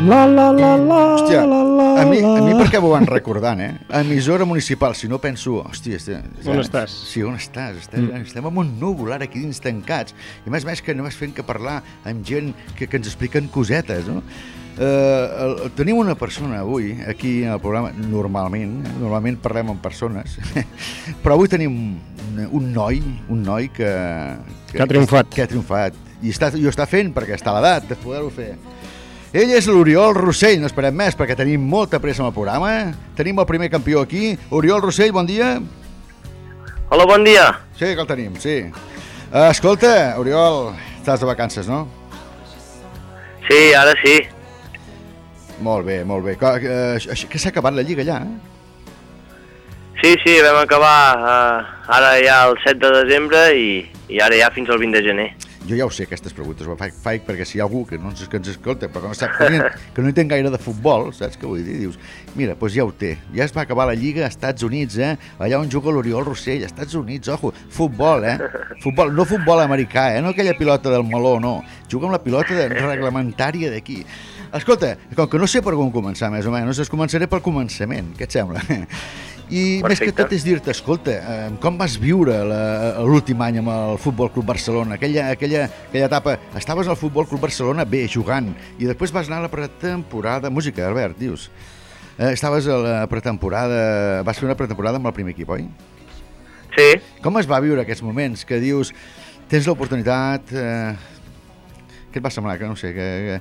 La, la, la, la, Hòstia, la, la, a mi, a mi per què m'ho van recordant, eh? Emissora municipal, si no penso... Hòstia, estem, On estàs? Sí, on estàs? Estem, Mm. estem en un núvol ara aquí dins tancats. I més més que només fent que parlar amb gent que, que ens expliquen cosetes, no? Eh, el, tenim una persona avui aquí en el programa, normalment, eh? normalment parlem amb persones, però avui tenim un, un noi, un noi que, Que ha triomfat. Que ha triomfat. I, està, i ho està fent perquè està a l'edat de poder-ho fer. Ell és l'Oriol Rossell, no esperem més perquè tenim molta pressa amb el programa. Tenim el primer campió aquí. Oriol Rossell, bon dia. Hola, bon dia. Sí, que el tenim, sí. Uh, escolta, Oriol, estàs de vacances, no? Sí, ara sí. Molt bé, molt bé. Que, uh, que s'ha acabat la lliga allà, eh? Sí, sí, vam acabar uh, ara ja el 7 de desembre i, i ara ja fins al 20 de gener. Jo ja ho sé, aquestes preguntes, ho faig, faig perquè si hi ha algú que no ens, que ens escolta, però que no, sap, que, que no entén gaire de futbol, saps què vull dir? Dius, mira, doncs ja ho té, ja es va acabar la Lliga als Estats Units, eh? Allà on juga l'Oriol Rossell, Estats Units, ojo, futbol, eh? Futbol, no futbol americà, eh? No aquella pilota del meló, no. Juga amb la pilota de, reglamentària d'aquí. Escolta, com que no sé per on començar, més o menys, començaré pel començament, què et sembla? I Perfecte. més que tot és dir-te, escolta, eh, com vas viure la- l'últim any amb el Futbol Club Barcelona? Aquella, aquella, aquella etapa, estaves al Futbol Club Barcelona bé, jugant, i després vas anar a la pretemporada... Música, Albert, dius. Eh, estaves a la pretemporada... Vas fer una pretemporada amb el primer equip, oi? Sí. Com es va viure aquests moments que dius, tens l'oportunitat... Eh, què et va semblar? Que no sé, que... que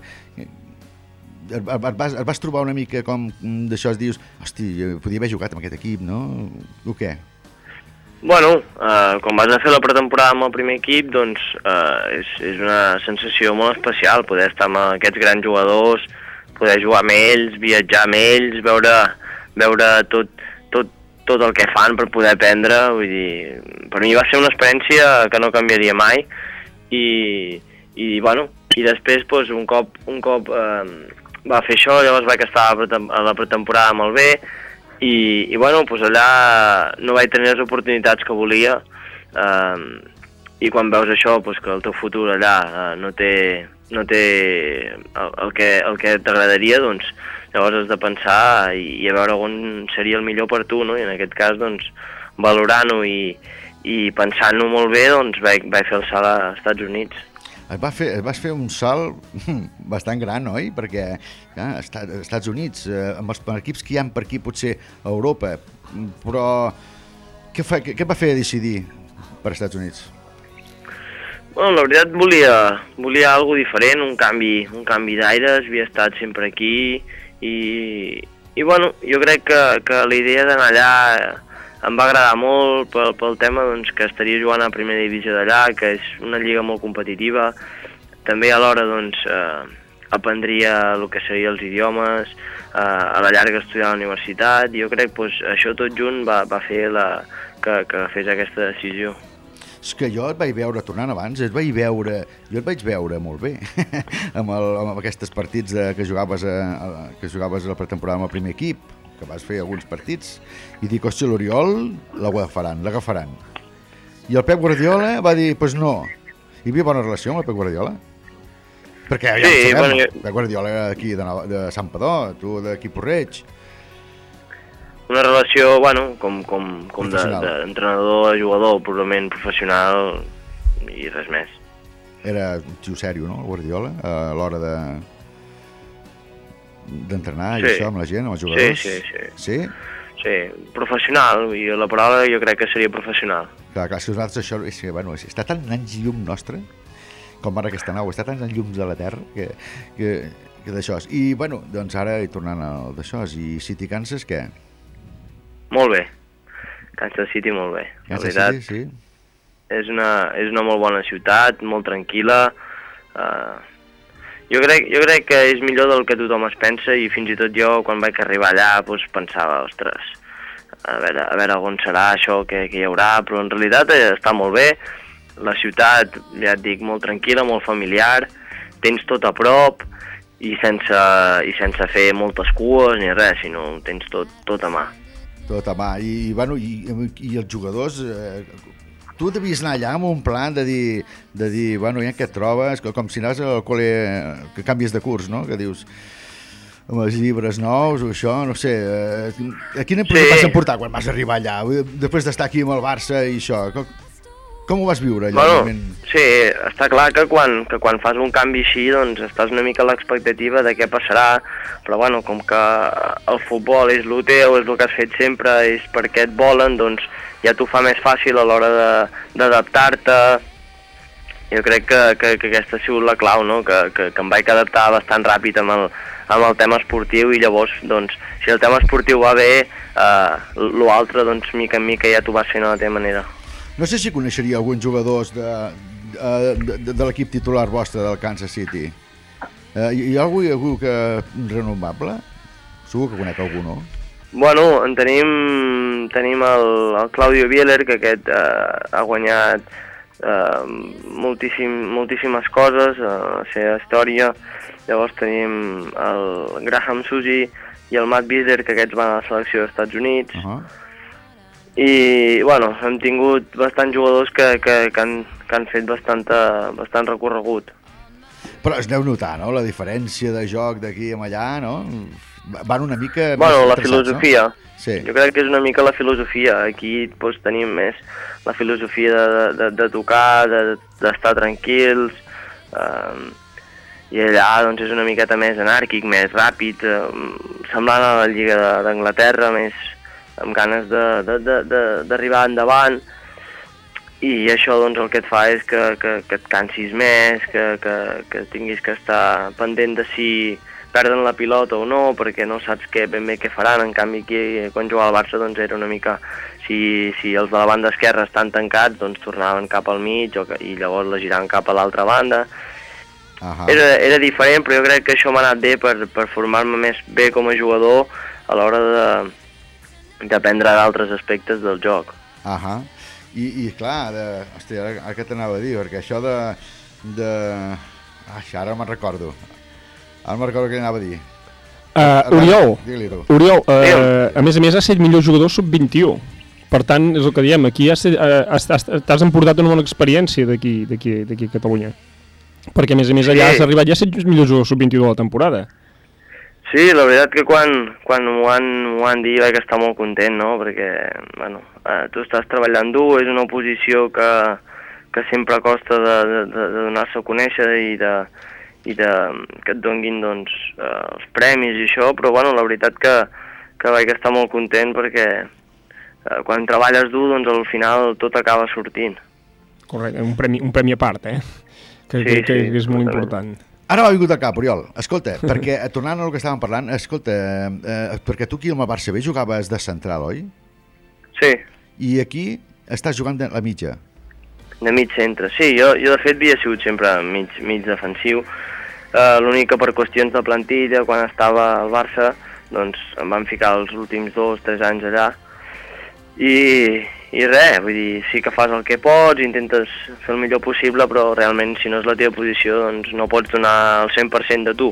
et, et, vas, et vas trobar una mica com d'això, es dius, hosti, podia haver jugat amb aquest equip, no? O què? Bueno, uh, quan vas a fer la pretemporada amb el primer equip, doncs uh, és, és una sensació molt especial poder estar amb aquests grans jugadors, poder jugar amb ells, viatjar amb ells, veure, veure tot, tot, tot el que fan per poder aprendre, vull dir, per mi va ser una experiència que no canviaria mai i, i bueno, i després doncs, un cop, un cop eh, va fer això, llavors vaig estar a la pretemporada molt bé i, i bueno, doncs allà no vaig tenir les oportunitats que volia eh, i quan veus això, doncs que el teu futur allà eh, no té, no té el, el que, el que t'agradaria, doncs llavors has de pensar i, i a veure on seria el millor per tu, no? I en aquest cas, doncs, valorant-ho i, i pensant-ho molt bé, doncs vaig, vaig fer el salt als Estats Units. Et, va fer, et vas fer un salt bastant gran, oi? Perquè ja, Estat, Estats Units, eh, amb els equips que hi ha per aquí, potser a Europa, però què, fa, què, què va fer decidir per Estats Units? Bueno, la veritat volia, volia algo diferent, un canvi, un canvi d'aires, havia estat sempre aquí i, i bueno, jo crec que, que la idea d'anar allà em va agradar molt pel, pel tema doncs, que estaria jugant a primera divisió d'allà, que és una lliga molt competitiva, també alhora doncs, eh, aprendria el que seria els idiomes, eh, a la llarga estudiar a la universitat, jo crec que doncs, això tot junt va, va fer la, que, que fes aquesta decisió. És que jo et vaig veure, tornant abans, et vaig veure, jo et vaig veure molt bé amb, el, amb aquests partits de, que, jugaves a, a, que jugaves a la pretemporada amb el primer equip, que vas fer alguns partits, i dic, hòstia, l'Oriol l'agafaran, l'agafaran. I el Pep Guardiola va dir, doncs pues no. Hi havia bona relació amb el Pep Guardiola? Perquè ja Sí, sabem, bueno, Pep Guardiola era aquí de, de Sant Padó, tu d'aquí Porreig. Una relació, bueno, com, com, com de- Professional. d'entrenador a jugador, purament professional i res més. Era un tio sèrio, no, el Guardiola, a l'hora de d'entrenar i Sí. això amb la gent, amb els jugadors? Sí, sí, sí. Sí? Sí, professional, i la paraula jo crec que seria professional. Clar, clar, si nosaltres això és bueno, està tan anys llum nostre, com ara aquesta nau, està tan en llums de la Terra, que, que, que d'això. I, bueno, doncs ara, i tornant al d'això, i si t'hi canses, què? Molt bé. Kansas City molt bé. Kansas veritat, City, sí? és una, és una molt bona ciutat, molt tranquil·la. Uh, jo, crec, jo crec que és millor del que tothom es pensa i fins i tot jo quan vaig arribar allà doncs, pensava, ostres, a veure, a veure on serà això que, que hi haurà, però en realitat eh, està molt bé. La ciutat, ja et dic, molt tranquil·la, molt familiar, tens tot a prop i sense, i sense fer moltes cues ni res, sinó tens tot, tot a mà. Tot a mà. I, bueno, i, i els jugadors... Eh, tu devies anar allà amb un plan de dir, de dir bueno, ja què et trobes, com si anaves al col·le, que canvies de curs, no? Que dius, amb els llibres nous o això, no sé, eh, a quina impressió Sí. vas emportar quan vas arribar allà, després d'estar aquí amb el Barça i això? Com, com ho vas viure allà? Bueno, realment? sí, està clar que quan, que quan fas un canvi així doncs estàs una mica a l'expectativa de què passarà, però bueno, com que el futbol és el teu, és el que has fet sempre, és perquè et volen, doncs ja t'ho fa més fàcil a l'hora de- d'adaptar-te. Jo crec que, que, que aquesta ha sigut la clau, no? que, que, que em vaig adaptar bastant ràpid amb el, amb el tema esportiu i llavors, doncs, si el tema esportiu va bé, eh, l'altre, doncs, mica en mica ja t'ho vas fent a la teva manera. No sé si coneixeria alguns jugadors de, de, de, de l'equip titular vostre del Kansas City. Eh, hi, ha algú, algú que renovable? Segur que conec algú, no? Bueno, en tenim, tenim el, el Claudio Bieler, que aquest eh, ha guanyat eh, moltíssim, moltíssimes coses a la seva història. Llavors tenim el Graham Susi i el Matt Bieler, que aquests van a la selecció dels Estats Units. Uh -huh. I, bueno, hem tingut bastants jugadors que, que, que, han, que han fet bastanta, bastant recorregut. Però es deu notar, no?, la diferència de joc d'aquí amb allà, no? Van una mica... Bueno, la filosofia. No? Sí. Jo crec que és una mica la filosofia. Aquí doncs, tenim més la filosofia de, de, de tocar, de- d'estar tranquils, eh, i allà doncs, és una miqueta més anàrquic, més ràpid, eh, semblant a la Lliga de- d'Anglaterra, més amb ganes de- de- de- de- d'arribar endavant, i això doncs, el que et fa és que, que, que et cansis més, que, que, que tinguis que estar pendent de si perden la pilota o no, perquè no saps què, ben bé què faran. En canvi, aquí, quan jugava al Barça, doncs era una mica... Si, si els de la banda esquerra estan tancats, doncs tornaven cap al mig o i llavors la giraven cap a l'altra banda. Ah. Era, era diferent, però jo crec que això m'ha anat bé per, per formar-me més bé com a jugador a l'hora de d'aprendre d'altres aspectes del joc. Ahà. I, i clar, de, hòstia, ara, ara què t'anava a dir, perquè això de... de... Ah, ara me'n recordo. Ara me'n recordo què anava a dir. Uh, Oriol. Oriol uh, a més a més has estat millor jugador sub-21. Per tant, és el que diem, aquí eh, has, has, t'has emportat una bona experiència d'aquí a Catalunya. Perquè, a més a més, allà Sí. has arribat ja a ser el millor jugador sub-21 de la temporada. Sí, la veritat que quan, quan m'ho van, m'ho van dir vaig estar molt content, no? Perquè, bueno, eh, tu estàs treballant dur, és una posició que, que sempre costa de, de de donar-se a conèixer i de, i de, que et donguin doncs, eh, els premis i això, però bueno, la veritat que, que vaig estar molt content perquè eh, quan treballes dur, doncs al final tot acaba sortint. Correcte, un premi, un premi a part, eh? Que, Sí, que, que, sí, que és molt important. Ara m'ha vingut a cap, Oriol. Escolta, perquè eh, tornant al que estàvem parlant, escolta, eh, perquè tu aquí al Barça B jugaves de central, oi? Sí. I aquí estàs jugant de la mitja. De mig centre, sí, jo, jo de fet havia sigut sempre mig, mig defensiu, uh, l'únic que per qüestions de plantilla, quan estava al Barça, doncs em van ficar els últims dos, tres anys allà, i, i res, vull dir, sí que fas el que pots, intentes fer el millor possible, però realment si no és la teva posició, doncs no pots donar el 100% de tu.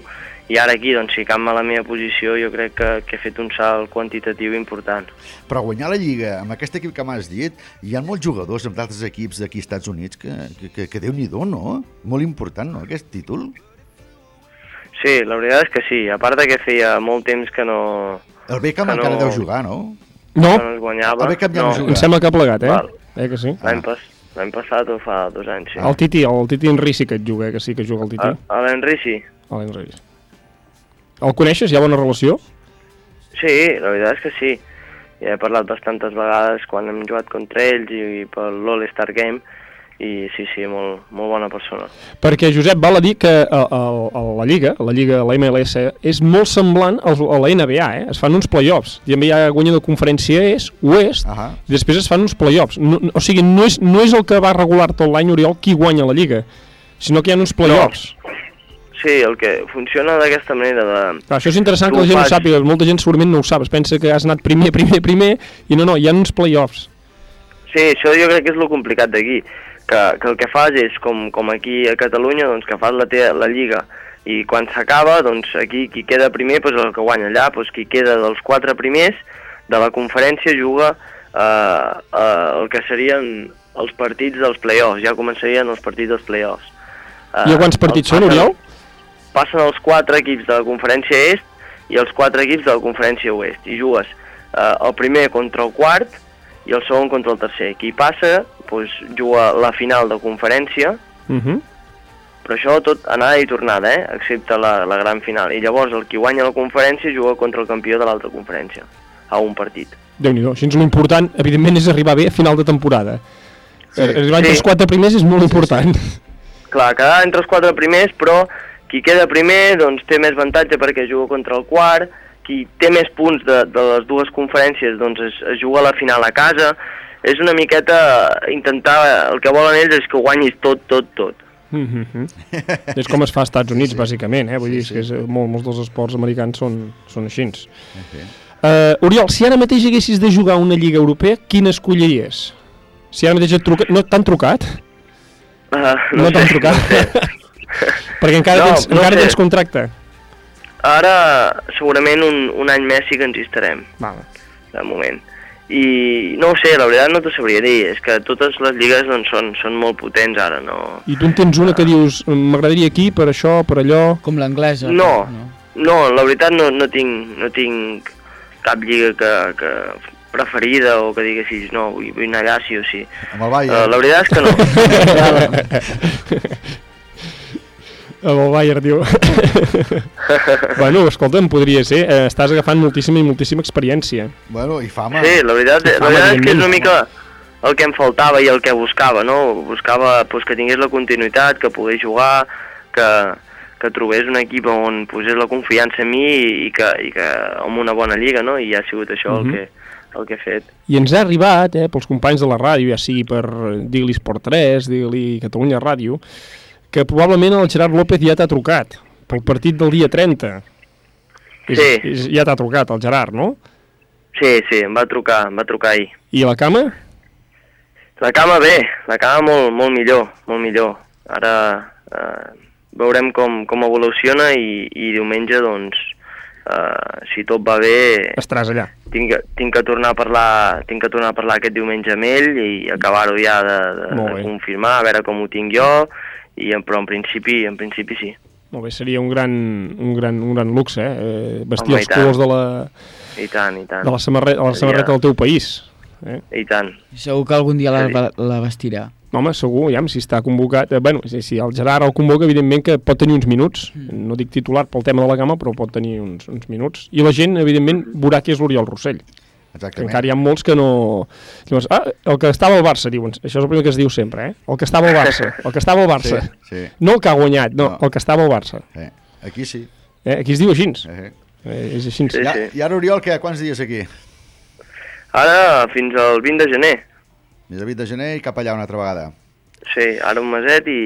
I ara aquí, doncs, ficant-me a la meva posició, jo crec que, que he fet un salt quantitatiu important. Però guanyar la Lliga amb aquest equip que m'has dit, hi ha molts jugadors amb d'altres equips d'aquí als Estats Units que, que, que, que Déu-n'hi-do, no? Molt important, no, aquest títol? Sí, la veritat és que sí, a part de que feia molt temps que no... El Beckham que encara deu jugar, no? No. Que no es guanyava. El Beckham ja no juga. Em sembla que ha plegat, eh? Val. Eh que sí? L'any pas, l'any passat o fa dos anys, sí. El Titi, el Titi sí que et juga, eh? que sí que juga el Titi. A, a l'Henry sí. L'Henry. El coneixes? Hi ha bona relació? Sí, la veritat és que sí. Ja he parlat bastantes vegades quan hem jugat contra ells i, i pel l'All-Star Game i sí, sí, molt, molt bona persona. Perquè, Josep, val a dir que a, a, a la Lliga, la Lliga, la MLS, és molt semblant a la NBA, eh? Es fan uns play-offs. I hi ha guanyador de conferència est, oest, uh -huh. i després es fan uns play-offs. No, no- o sigui, no és, no és el que va regular tot l'any, Oriol, qui guanya la Lliga, sinó que hi ha uns play-offs. Sí, el que funciona d'aquesta manera de... Clar, això és interessant Tu que la gent ho sàpiga, molta gent segurament no ho sap, es pensa que has anat primer, primer, primer, i no, no, hi ha uns play-offs. Sí, això jo crec que és lo complicat d'aquí, que, que el que fas és, com, com aquí a Catalunya, doncs que fas la, te la lliga, i quan s'acaba, doncs aquí qui queda primer doncs el que guanya allà, doncs qui queda dels quatre primers de la conferència juga eh, eh, el que serien els partits dels play-offs, ja començarien els partits dels play-offs. I a quants partits els són, Oriol? Passen els quatre equips de la conferència est i els quatre equips de la conferència oest, i jugues eh, el primer contra el quart i el segon contra el tercer. Qui passa, doncs, juga la final de conferència, Uh -huh. però això tot anada i tornada, eh? excepte la, la gran final. I llavors el qui guanya la conferència juga contra el campió de l'altra conferència, a un partit. Déu-n'hi-do, així l'important, evidentment, és arribar bé a final de temporada. Sí. Sí. Arribar entre Sí. els quatre primers és molt important. Clar, quedar entre els quatre primers, però qui queda primer doncs, té més avantatge perquè juga contra el quart, qui té més punts de, de les dues conferències doncs es, es juga a la final a casa. És una miqueta intentar, el que volen ells és que guanyis tot, tot, tot. Mm -hmm. és com es fa als Estats Units, bàsicament, eh? Vull dir, és que és, molt, molts dels esports americans són, són així. Uh, Oriol, si ara mateix haguessis de jugar una lliga europea, quina escolliries? Si ara mateix et truca... No t'han trucat? Uh, No, no t'han trucat? Perquè encara, No, tens, no encara sé. tens contracte. Ara, segurament un, un any més sí que ens hi estarem, Val. de moment. I no ho sé, la veritat no t'ho sabria dir, és que totes les lligues doncs, són, són molt potents ara, no? I tu en tens una que dius, m'agradaria aquí, per això, per allò... Com l'anglesa. No, no, la veritat no, no, tinc, no tinc cap lliga que, que preferida o que diguessis no, vull, vull anar allà sí o sí. Amb el Bayern. Uh, la veritat és que no. Amb el Bayern, diu. bueno, escolta'm, podria ser. Eh, estàs agafant moltíssima i moltíssima experiència. Bueno, i fama. Sí, la veritat, la Fama, veritat és que és una mica el que em faltava i el que buscava, no? Buscava pues, que tingués la continuïtat, que pogués jugar, que, que trobés un equip on posés la confiança en mi i, i, que, i que amb una bona lliga, no? I ha sigut això Mhm. el, que, el que he fet. I ens ha arribat, eh, pels companys de la ràdio, ja sigui per eh, dir-li Esport 3, dir-li Catalunya Ràdio, que probablement el Gerard López ja t'ha trucat pel partit del dia 30. És, Sí. és, ja t'ha trucat el Gerard, no? Sí, sí, em va trucar, em va trucar ahir. I la cama? La cama bé, la cama molt, molt millor, molt millor. Ara, eh, veurem com, com evoluciona i, i diumenge, doncs, eh, si tot va bé... Estaràs allà. Tinc, tinc, que tornar a parlar, tinc que tornar a parlar aquest diumenge amb ell i acabar-ho ja de, de, de confirmar, a veure com ho tinc jo, i, en- però en principi, en principi sí. Molt bé, seria un gran, un gran, un gran luxe, eh? eh vestir Home, els colors de la, I tant, i tant. de la samarreta, de la samarreta del teu país. Eh? I tant. Segur que algun dia la, la vestirà. Home, segur, ja, si està convocat... Eh, bueno, si, si el Gerard el convoca, evidentment que pot tenir uns minuts. Mm. No dic titular pel tema de la gamma, però pot tenir uns, uns minuts. I la gent, evidentment, veurà que és l'Oriol Rossell. Exactament. encara hi ha molts que no... Llavors, ah, el que estava al Barça, diuen. Això és el primer que es diu sempre, eh? El que estava al Barça. El que estava al Barça. Sí, sí. No el que ha guanyat, no, el que estava al Barça. Eh, aquí sí. Eh? Aquí es diu així. Eh. Eh, és així. Sí, I, sí. I ara, Oriol, què? Quants dies aquí? Ara fins al 20 de gener. Fins al 20 de gener i cap allà una altra vegada. Sí, ara un meset i,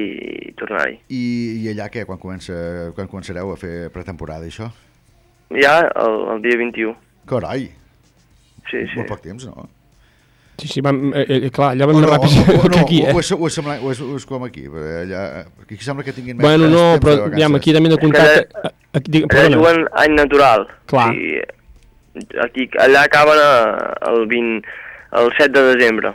i tornar-hi. I, I allà què? Quan, comença, quan començareu a fer pretemporada i això? Ja el, el dia 21. Carai, Sí, sí. molt poc temps, no? Sí, sí, vam, eh, eh, clar, allà vam O més no, ràpids o, o, que aquí, eh? o, és, o, és semblant, o, és, o és com aquí, perquè allà, perquè aquí sembla que tinguin més Bueno, més no, temps però de vacances. ja, aquí també de contacte... Aquí, digue- Allà juguen any natural. Clar. I aquí, allà acaben a, el, 20, el 7 de desembre.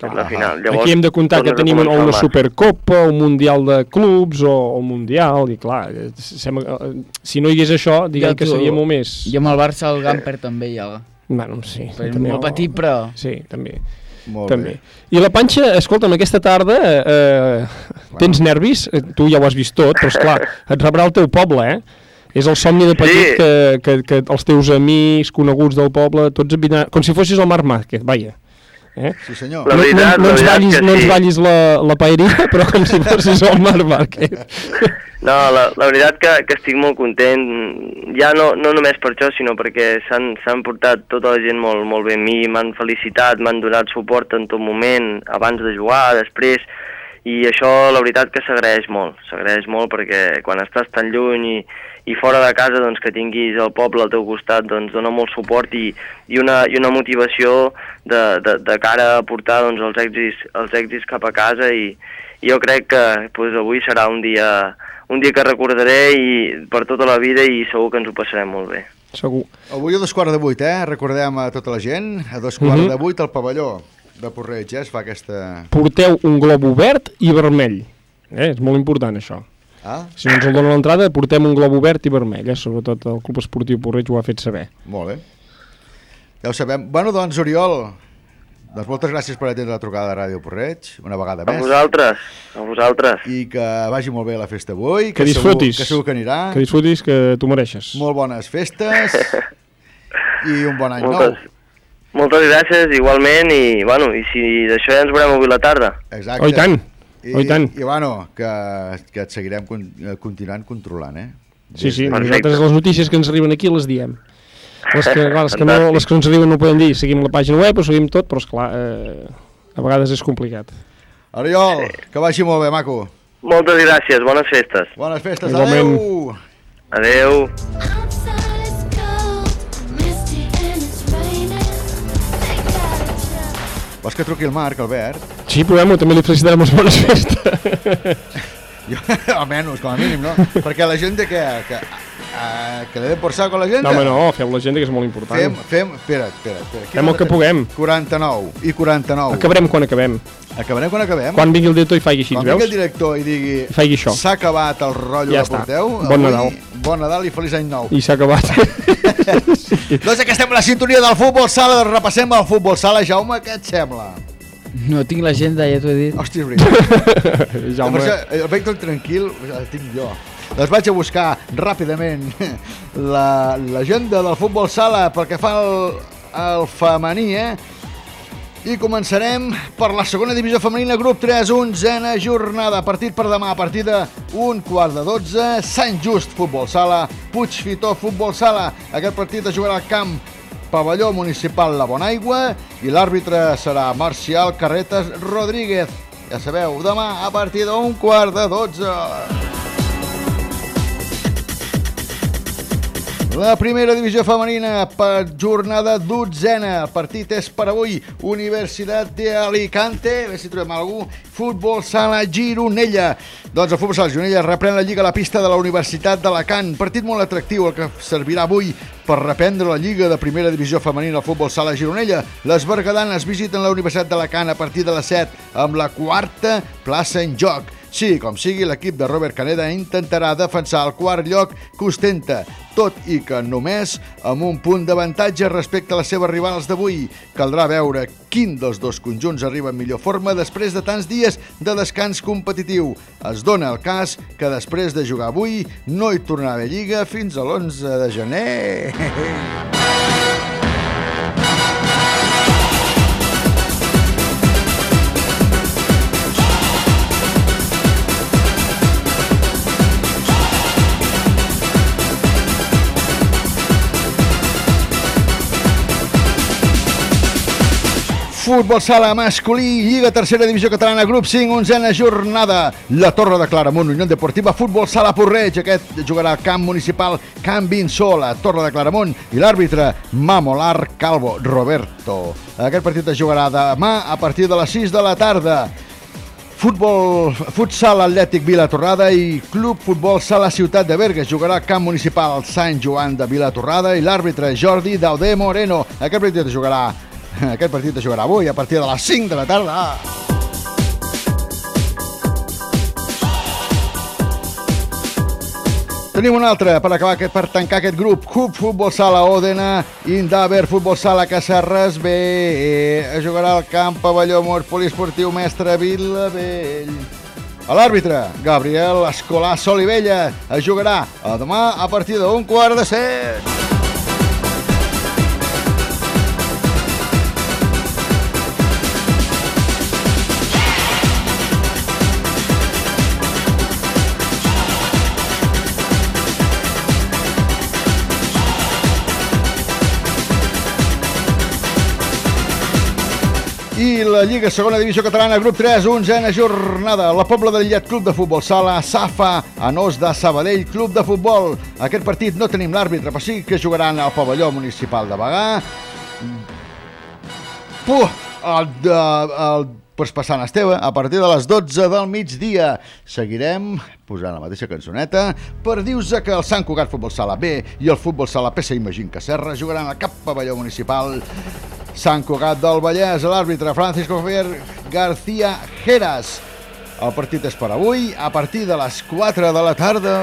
és la final. Llavors, Aquí hem de comptar que tenim una març. Supercopa, un Mundial de Clubs o un Mundial, i clar, eh, sembla, eh, si no hi hagués això, diguem que seria molt més... Jo amb el Barça, el Gamper també hi ha. Bueno, sí. Però també molt petit, però... Sí, també. Molt també. I la panxa, escolta'm, aquesta tarda eh, tens nervis? Eh, Tu ja ho has vist tot, però esclar, et rebrà el teu poble, eh? És el somni de petit Sí. que, que, que els teus amics, coneguts del poble, tots et vindran... Com si fossis el Marc Márquez, vaja. Eh? Sí, senyor. La no, veritat, no, no, la ens veritat ballis, que no ens sí. ballis la, la paeria, però com si fossis el Marc Márquez. No, la, la veritat que, que estic molt content, ja no, no només per això, sinó perquè s'han s'han portat tota la gent molt, molt bé amb mi, m'han felicitat, m'han donat suport en tot moment, abans de jugar, després, i això la veritat que s'agraeix molt, s'agraeix molt perquè quan estàs tan lluny i, i fora de casa doncs, que tinguis el poble al teu costat doncs, dona molt suport i, i, una, i una motivació de, de, de cara a portar doncs, els, èxits, els èxits cap a casa i, i jo crec que doncs, avui serà un dia, un dia que recordaré i, per tota la vida i segur que ens ho passarem molt bé. Segur. Avui a dos quarts de vuit, eh? Recordem a tota la gent, a dos quarts Mhm. de vuit al pavelló de Porreig, eh? Es fa aquesta... Porteu un globo verd i vermell. Eh? És molt important, això. Ah, Si no ens el donen l'entrada, portem un globo verd i vermell, eh? sobretot el Club Esportiu Porreig ho ha fet saber. molt bé. Ja ho sabem. Bueno, doncs, Oriol, doncs moltes gràcies per atendre la trucada de Ràdio Porreig, una vegada A més. vosaltres, a vosaltres. I que vagi molt bé la festa avui, Que segur, disfrutis. que segur que anirà. Que disfrutis, que tu mereixes. Molt bones festes i un bon any Moltes, nou. Moltes gràcies, igualment, i, bueno, i si d'això ja ens veurem avui la tarda. Exacte. Oh, i tant. I, Oh, i tant. I, bueno, que, que et seguirem con, eh, continuant controlant, eh? Sí, sí, Perfecte. nosaltres les notícies que ens arriben aquí les diem. Les que, clar, les que, no, les que no ens arriben no ho podem dir, seguim la pàgina web, ho seguim tot, però esclar, eh, a vegades és complicat. Oriol, que vagi molt bé, maco. Moltes gràcies, bones festes. Bones festes, adeu! Adeu. Vols que truqui el Marc, Albert? Sí, provem-ho, també li felicitarem les bones festes. Jo, almenys, com a mínim, no? Perquè la gent de què? Que, uh, que le den por saco a la gent? No, home, no, feu la gent que és molt important. Fem, fem, espera, espera. espera. Fem el que puguem. 49 i 49. Acabarem quan acabem. Acabarem quan acabem? Quan vingui el director i faci així, Quan vingui el veus? director i digui I faci això. s'ha acabat el rotllo Ja que està. porteu, Bon avui, Nadal. bon Nadal i feliç any nou. I s'ha acabat. Doncs que estem a la sintonia del futbol sala, repassem el futbol sala. Jaume, què et sembla? No tinc l'agenda, ja t'ho he dit. Hòstia, és veritat. Jaume. Això, el veig tot tranquil, el tinc jo. Doncs vaig a buscar ràpidament la- l'agenda del futbol sala pel que fa al, al femení, eh? I començarem per la segona divisió femenina, grup 3, onzena jornada. Partit per demà, a partir de un quart de 12, Sant Just, futbol sala, Puigfitó, futbol sala. Aquest partit es jugarà al camp pavelló municipal La Bonaigua i l'àrbitre serà Marcial Carretes Rodríguez. Ja sabeu, demà a partir d'un quart de 12. La primera divisió femenina per jornada dotzena. El partit és per avui. Universitat de Alicante. A veure si trobem algú. Futbol Sala Gironella. Doncs el Futbol Sala Gironella reprèn la Lliga a la pista de la Universitat d'Alacant. Partit molt atractiu el que servirà avui per reprendre la Lliga de Primera Divisió Femenina al Futbol Sala Gironella. Les bergadanes visiten la Universitat d'Alacant a partir de les 7 amb la quarta plaça en joc. Sí, com sigui, l'equip de Robert Caneda intentarà defensar el quart lloc que ostenta, tot i que només amb un punt d'avantatge respecte a les seves rivals d'avui. Caldrà veure quin dels dos conjunts arriba en millor forma després de tants dies de descans competitiu. Es dona el cas que després de jugar avui no hi tornarà a Lliga fins a l'11 de gener. Futbol sala masculí, Lliga Tercera Divisió Catalana, grup 5, onzena jornada. La Torre de Claramunt, Unió Deportiva, Futbol Sala Porreig. Aquest jugarà al camp municipal Camp Vinsola, Torre de Claramunt. I l'àrbitre, Mamolar Calvo Roberto. Aquest partit es jugarà demà a partir de les 6 de la tarda. Futbol, futsal Atlètic Vila Torrada i Club Futbol Sala Ciutat de Berga jugarà al camp municipal Sant Joan de Vila Torrada i l'àrbitre Jordi Dauder Moreno. Aquest partit jugarà aquest partit es jugarà avui a partir de les 5 de la tarda. Tenim un altre per acabar aquest, per tancar aquest grup. Cup Futbol Sala Òdena, Indaver Futbol Sala Cacerres B. Eh, jugarà al camp pavelló Mort Poliesportiu Mestre Vilavell. A l'àrbitre, Gabriel Escolà Solivella, es jugarà demà a partir d'un quart de set. I la Lliga Segona Divisió Catalana, grup 3, onzena jornada. La Pobla del Llet, Club de Futbol Sala, Safa, Anós de Sabadell, Club de Futbol. Aquest partit no tenim l'àrbitre, però sí que jugaran al pavelló municipal de Bagà. Puh, el, de, el pues passant Esteve, a partir de les 12 del migdia. Seguirem posant la mateixa cançoneta per dir-vos que el Sant Cugat Futbol Sala B i el Futbol Sala PC Imagín Cacerra jugaran al cap pavelló municipal Sant Cugat del Vallès, l'àrbitre Francisco Javier García Geras. El partit és per avui, a partir de les 4 de la tarda.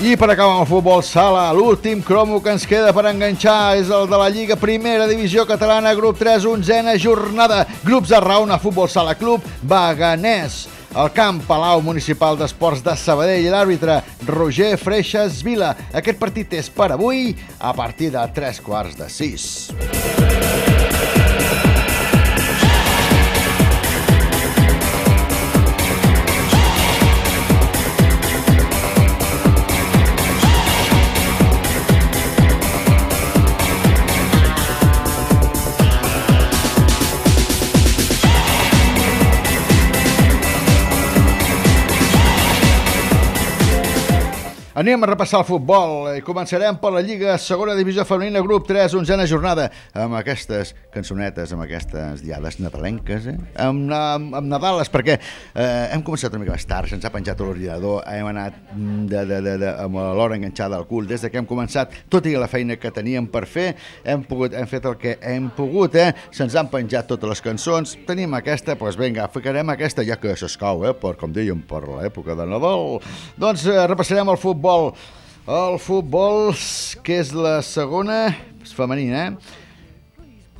I per acabar amb el futbol sala, l'últim cromo que ens queda per enganxar és el de la Lliga Primera Divisió Catalana, grup 3, onzena jornada. Grups de Rauna, Futbol Sala Club, Baganès. El camp Palau Municipal d'Esports de Sabadell i l'àrbitre Roger Freixas Vila. Aquest partit és per avui a partir de 3 quarts de 6. Anem a repassar el futbol i començarem per la Lliga Segona Divisió Femenina, grup 3, onzena jornada, amb aquestes cançonetes, amb aquestes diades nadalenques, eh? amb, amb, amb Nadales, perquè eh, hem començat una mica més tard, se'ns ha penjat l'ordinador, hem anat de, de, de, de, amb l'hora enganxada al cul, des de que hem començat, tot i la feina que teníem per fer, hem, pogut, hem fet el que hem pogut, eh? se'ns han penjat totes les cançons, tenim aquesta, doncs vinga, ficarem aquesta ja que s'escau, eh? per, com dèiem, per l'època de Nadal. Doncs eh, repassarem el futbol futbol. El futbol, que és la segona femenina, eh?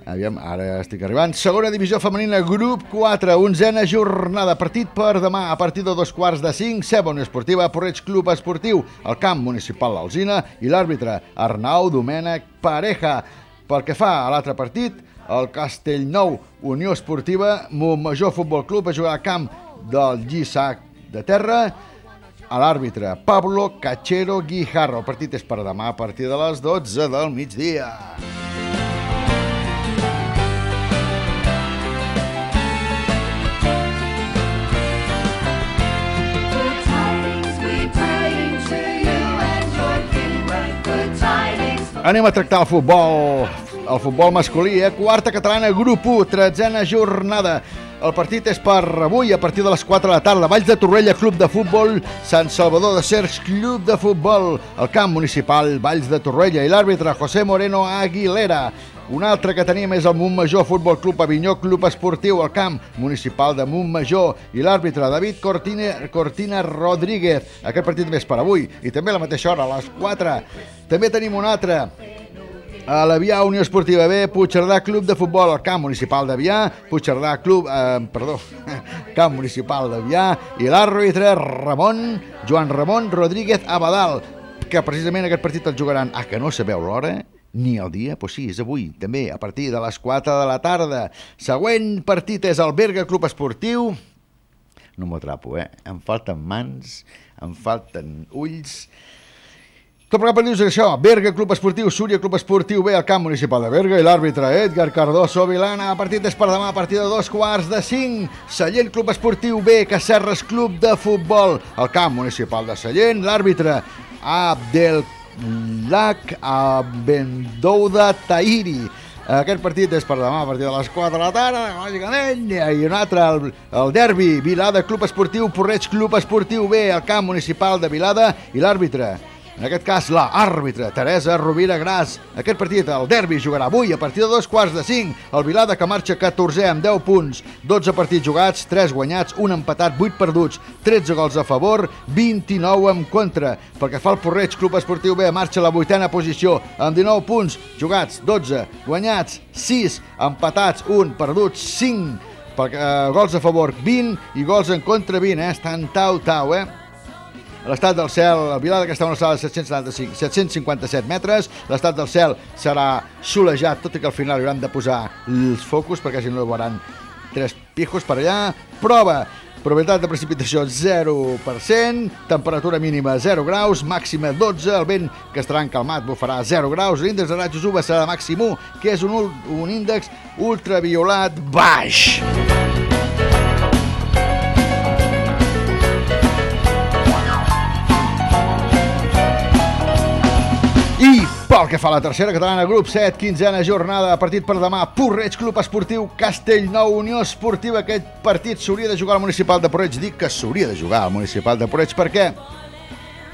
Aviam, ara estic arribant. Segona divisió femenina, grup 4, onzena jornada. Partit per demà, a partir de dos quarts de cinc. Sebon Esportiva, Porreig Club Esportiu, el camp municipal l'Alzina i l'àrbitre Arnau Domènec Pareja. Pel que fa a l'altre partit, el Castellnou Unió Esportiva, Montmajor Futbol Club, a jugar al camp del Lliçac de Terra a l'àrbitre, Pablo Cachero Guijarro. El partit és per demà a partir de les 12 del migdia. Anem a tractar el futbol, el futbol masculí, eh? Quarta catalana, grup 1, tretzena jornada. El partit és per avui, a partir de les 4 de la tarda. Valls de Torrella, Club de Futbol, Sant Salvador de Cercs, Club de Futbol, el camp municipal Valls de Torrella i l'àrbitre José Moreno Aguilera. Un altre que tenim és el Montmajor Futbol Club Avinyó, Club Esportiu, al camp municipal de Montmajor i l'àrbitre David Cortina, Cortina Rodríguez. Aquest partit més per avui i també a la mateixa hora, a les 4. També tenim un altre a l'Avià Unió Esportiva B, Puigcerdà Club de Futbol, al camp municipal d'Avià, Puigcerdà Club, eh, perdó, camp municipal d'Avià, i l'àrbitre Ramon, Joan Ramon Rodríguez Abadal, que precisament aquest partit el jugaran, a que no sabeu l'hora, ni el dia, doncs sí, és avui, també, a partir de les 4 de la tarda. Següent partit és el Berga Club Esportiu, no m'ho atrapo, eh? Em falten mans, em falten ulls, tot plegat per dir això, Berga Club Esportiu, Súria Club Esportiu B, al camp municipal de Berga i l'àrbitre Edgar Cardoso Vilana. Partit és per demà, a partir de dos quarts de cinc. Sallent Club Esportiu B, Cacerres Club de Futbol, al camp municipal de Sallent. L'àrbitre Abdelak Abendouda Tahiri. Aquest partit és per demà a partir de les 4 de la tarda, lògicament, i un altre, el, el derbi, Vilada Club Esportiu, Porreig Club Esportiu B, al camp municipal de Vilada, i l'àrbitre, en aquest cas la àrbitre, Teresa Rovira Gras. Aquest partit, el derbi, jugarà avui a partir de dos quarts de 5. El Vilada que marxa 14 amb 10 punts, 12 partits jugats, 3 guanyats, un empatat, 8 perduts, 13 gols a favor, 29 en contra. Pel que fa al Porreig Club Esportiu B, marxa a la vuitena posició amb 19 punts jugats, 12 guanyats, 6 empatats, 1 perduts, 5 perquè, eh, gols a favor 20 i gols en contra 20, eh? estan tau-tau, eh? L'estat del cel, està a una alçada de 775, 757 metres, l'estat del cel serà solejat, tot i que al final hauran de posar els focus, perquè si no veuran tres pijos per allà. Prova, probabilitat de precipitació 0%, temperatura mínima 0 graus, màxima 12, el vent que estarà encalmat bufarà 0 graus, l'índex de rajos UVA serà de màxim 1, que és un, un índex ultraviolat baix. I fa a la tercera catalana, grup 7, quinzena jornada, partit per demà, Porreig Club Esportiu, Castellnou, Unió Esportiva. Aquest partit s'hauria de jugar al Municipal de Porreig. Dic que s'hauria de jugar al Municipal de Porreig perquè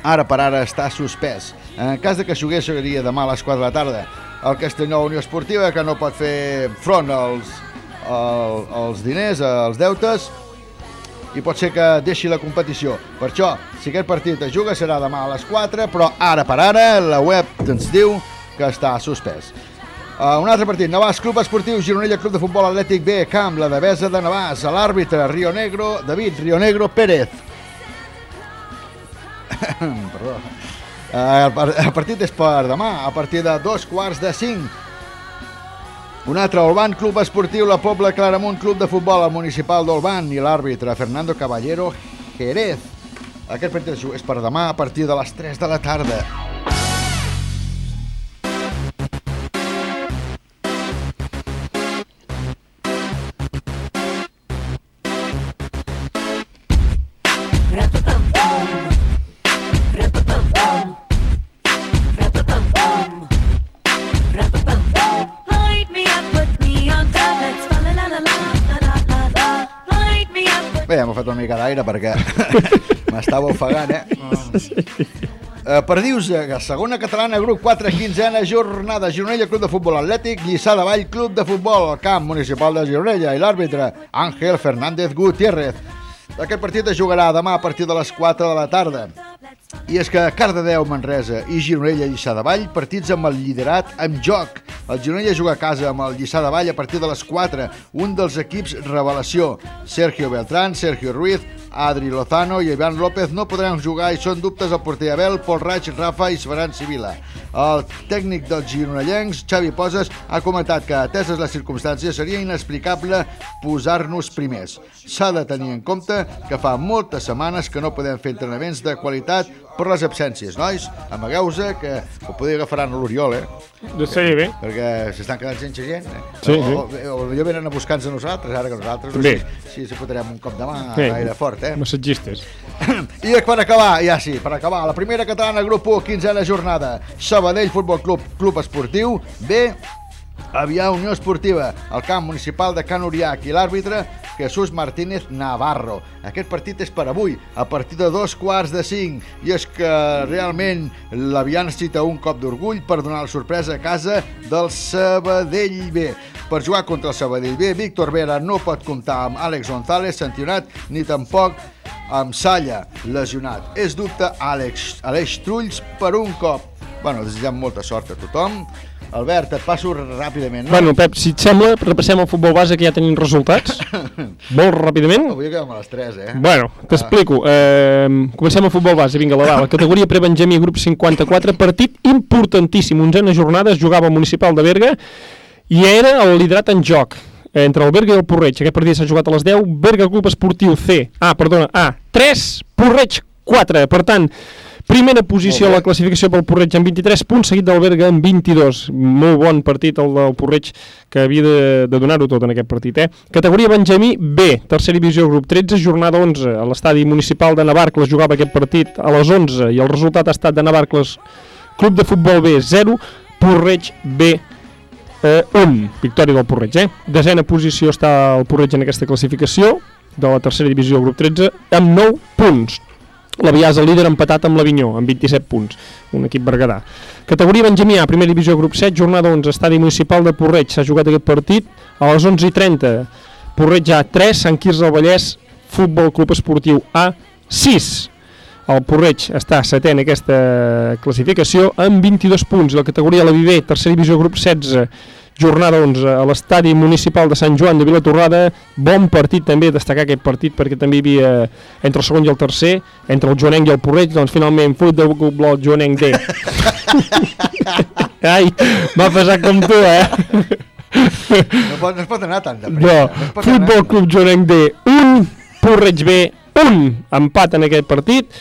ara per ara està suspès. En cas de que jugués, seria demà a les 4 de la tarda. El Castellnou Unió Esportiva, que no pot fer front als, als, als diners, als deutes, i pot ser que deixi la competició. Per això, si aquest partit es juga, serà demà a les 4, però ara per ara la web ens diu que està suspès. Uh, un altre partit, Navàs Club Esportiu, Gironella Club de Futbol Atlètic B, camp, la devesa de Navàs, l'àrbitre Rio Negro, David Rio Negro Pérez. Perdó. Uh, el, el partit és per demà, a partir de dos quarts de cinc. Un altre, Olban Club Esportiu, la Pobla Claramunt Club de Futbol, el municipal d'Olban i l'àrbitre Fernando Caballero Jerez. Aquest partit és per demà a partir de les 3 de la tarda. Mica d'aire perquè m'estava ofegant, eh? Uh, per dius, uh, segona catalana, grup 4, quinzena jornada, Gironella Club de Futbol Atlètic, Lliçà de Vall Club de Futbol, camp municipal de Gironella i l'àrbitre Àngel Fernández Gutiérrez. Aquest partit es jugarà demà a partir de les 4 de la tarda. I és que Cardedeu, Manresa i Gironella Lliçà de Vall, partits amb el liderat en joc. El Gironella juga a casa amb el Lliçà de Vall a partir de les 4. Un dels equips revelació. Sergio Beltrán, Sergio Ruiz, Adri Lozano i Ivan López no podran jugar i són dubtes el porter Abel, Pol Raig, Rafa i Severan Sibila. El tècnic dels gironellencs, Xavi Poses, ha comentat que, ateses les circumstàncies, seria inexplicable posar-nos primers. S'ha de tenir en compte que fa moltes setmanes que no podem fer entrenaments de qualitat per les absències, nois. Amagueu-se que ho podria agafaran a l'Oriol, eh? Sí, bé. Perquè s'estan quedant sense gent. Eh? Sí, o, sí. O, o, o, millor venen a buscar-nos a nosaltres, ara que nosaltres... També. Sí, sí, fotrem un cop de mà Sí. gaire fort, eh? Massatgistes. I per acabar, ja sí, per acabar, la primera catalana, grup 1, 15a jornada. Sabadell Futbol Club, Club Esportiu, B, Avià Unió Esportiva, al camp municipal de Can Uriac i l'àrbitre Jesús Martínez Navarro. Aquest partit és per avui, a partir de dos quarts de cinc, i és que realment l'Avià necessita un cop d'orgull per donar la sorpresa a casa del Sabadell B. Per jugar contra el Sabadell B, Víctor Vera no pot comptar amb Àlex González, sancionat, ni tampoc amb Salla, lesionat. És dubte Àlex, Aleix Trulls per un cop. Bueno, desitgem molta sort a tothom. Albert, et passo ràpidament. No? Bueno, Pep, si et sembla, repassem el futbol base que ja tenim resultats. Molt ràpidament. Avui acabem a les 3, eh? Bueno, t'explico. Eh, comencem el futbol base, vinga, la, va. la categoria prebenjamí, grup 54, partit importantíssim, onzena jornada, es jugava al Municipal de Berga i era el liderat en joc entre el Berga i el Porreig. Aquest partit s'ha jugat a les 10, Berga Club Esportiu C, ah, perdona, A, 3, Porreig 4. Per tant, primera posició a la classificació pel Porreig amb 23 punts, seguit del Berga amb 22. Molt bon partit el del Porreig, que havia de, de donar-ho tot en aquest partit. Eh? Categoria Benjamí B, tercera divisió, grup 13, jornada 11. A l'estadi municipal de Navarcles jugava aquest partit a les 11 i el resultat ha estat de Navarcles Club de Futbol B 0, Porreig B eh, 1. Victòria del Porreig, eh? Desena posició està el Porreig en aquesta classificació de la tercera divisió, grup 13, amb 9 punts. La el líder empatat amb l'Avinyó, amb 27 punts, un equip berguedà. Categoria Benjamí A, primera divisió, grup 7, jornada 11, estadi municipal de Porreig. S'ha jugat aquest partit a les 11.30. Porreig A, 3, Sant Quirze del Vallès, Futbol Club Esportiu A, 6. El Porreig està setè en aquesta classificació amb 22 punts. La categoria La Viver, tercera divisió, grup 16, jornada 11 a l'estadi municipal de Sant Joan de Vilatorrada. Bon partit també, destacar aquest partit perquè també hi havia entre el segon i el tercer entre el Joanenc i el Porreig doncs finalment fut de Bloc Joanenc D. Ai, m'ha passat com tu eh? No, pot, no es pot anar tan de no, pressa. es pot Futbol Club Joanenc D 1, Porreig B 1, empat en aquest partit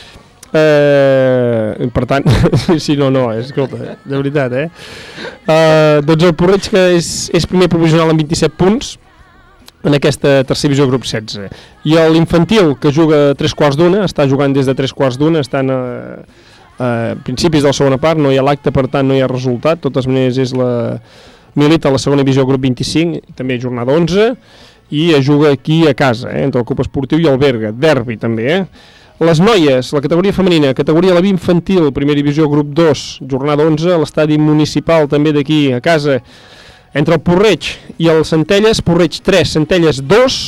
Eh, per tant, si no, no, eh, escolta, de veritat, eh? eh doncs el Porreig que és, és primer provisional amb 27 punts en aquesta tercera divisió grup 16 i l'infantil que juga a tres quarts d'una està jugant des de tres quarts d'una estan a, a principis de la segona part no hi ha l'acte, per tant no hi ha resultat de totes maneres és la milita a la segona divisió grup 25 també jornada 11 i es juga aquí a casa, eh, entre el Club Esportiu i el Berga, derbi també, eh? Les noies, la categoria femenina, categoria la B infantil, primera divisió, grup 2, jornada 11, a l'estadi municipal també d'aquí, a casa, entre el Porreig i el Centelles, Porreig 3, Centelles 2,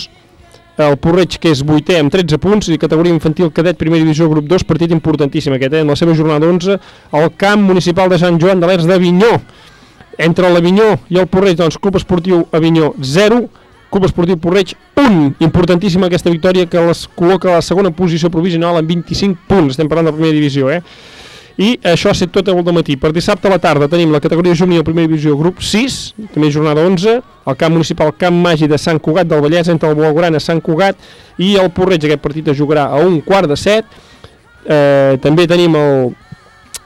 el Porreig que és vuitè amb 13 punts i categoria infantil cadet, primera divisió, grup 2, partit importantíssim aquest, eh? en la seva jornada 11, al camp municipal de Sant Joan de l'Ers d'Avinyó, entre l'Avinyó i el Porreig, doncs, Club Esportiu Avinyó 0, Club Esportiu Porreig 1. Importantíssima aquesta victòria que les col·loca a la segona posició provisional amb 25 punts. Estem parlant de la primera divisió, eh? I això ha estat tot el matí. Per dissabte a la tarda tenim la categoria juvenil primera divisió grup 6, també jornada 11, el camp municipal Camp Màgic de Sant Cugat del Vallès entre el Blaugrana Sant Cugat i el Porreig. Aquest partit es jugarà a un quart de set. Eh, també tenim el,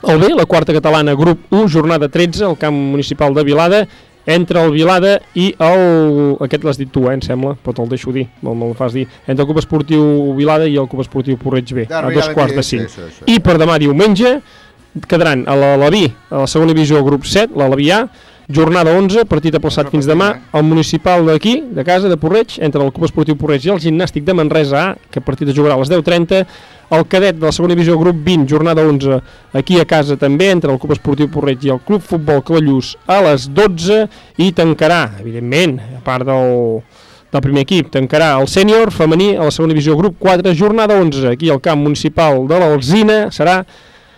el B, la quarta catalana grup 1, jornada 13, el camp municipal de Vilada entre el Vilada i el... aquest l'has dit tu, eh, em sembla, però te'l deixo dir, me'l me fas dir, entre el Club Esportiu Vilada i el Club Esportiu Porreig B, a dos quarts de cinc. això, això. I per demà diumenge quedaran a la Laví, a la segona divisió grup 7, la Lavià, jornada 11, partit aplaçat fins demà, el municipal d'aquí, de casa, de Porreig, entre el Club Esportiu Porreig i el Gimnàstic de Manresa A, que partit es jugarà a les 10.30, el cadet de la segona divisió grup 20, jornada 11, aquí a casa també, entre el Club Esportiu Porreig i el Club Futbol Cavallús a les 12, i tancarà, evidentment, a part del, del primer equip, tancarà el sènior femení a la segona divisió grup 4, jornada 11, aquí al camp municipal de l'Alzina, serà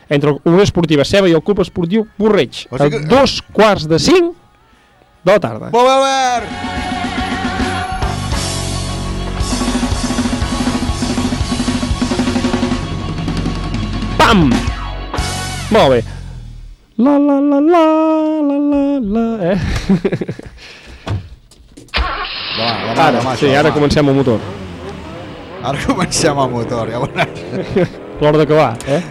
entre la Unió Esportiva Ceba i el Club Esportiu Porreig, O a sigui que- dos quarts de cinc de la tarda. Molt bé, Albert! Pam! Molt bé. La la la la la la la, eh? Demà, demà, Ara, demà, sí, ara demà. comencem el motor. Ara comencem el motor, ja veuràs. l'hora d'acabar, eh?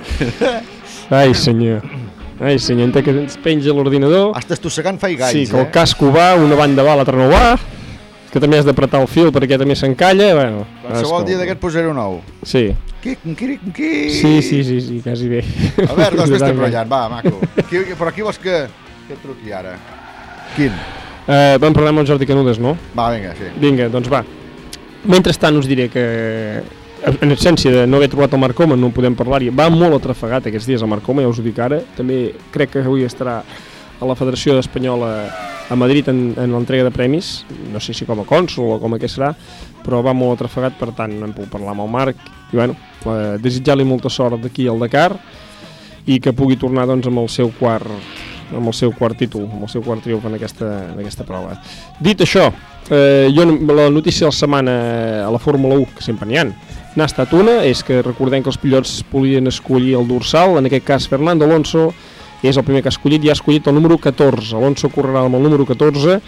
Ai, senyor. Ai, senyor, entenc que ens penja l'ordinador. Estàs tossegant fa i galls, Sí, que el eh? casco va, una banda va, l'altra no va, que també has d'apretar el fil perquè també s'encalla, bueno... Qualsevol escolta. dia d'aquest posaré un ou. Sí. Qui, qui, qui... Sí, sí, sí, sí, quasi bé. A veure, doncs vés-te Tant, enrotllant, va, maco. Qui, però qui vols que, que truqui ara? Quin? Eh, vam parlar amb el Jordi Canudes, no? Va, vinga, sí. Vinga, doncs va. Mentrestant us diré que en essència de no haver trobat el Marc Coma no podem parlar-hi, va molt atrafegat aquests dies el Marc Coma, ja us ho dic ara. També crec que avui estarà a la Federació Espanyola a Madrid en, en l'entrega de premis. No sé si com a cònsul o com a què serà però va molt atrafegat, per tant no hem pogut parlar amb el Marc. I bueno, eh, desitjar-li molta sort d'aquí al Dakar i que pugui tornar doncs amb el seu quart amb el seu quart títol, amb el seu quart triomf en aquesta, en aquesta prova. Dit això, eh, jo la notícia de la setmana a la Fórmula 1, que sempre n'hi ha, n'ha estat una, és que recordem que els pilots podien escollir el dorsal, en aquest cas Fernando Alonso és el primer que ha escollit i ha escollit el número 14. Alonso correrà amb el número 14,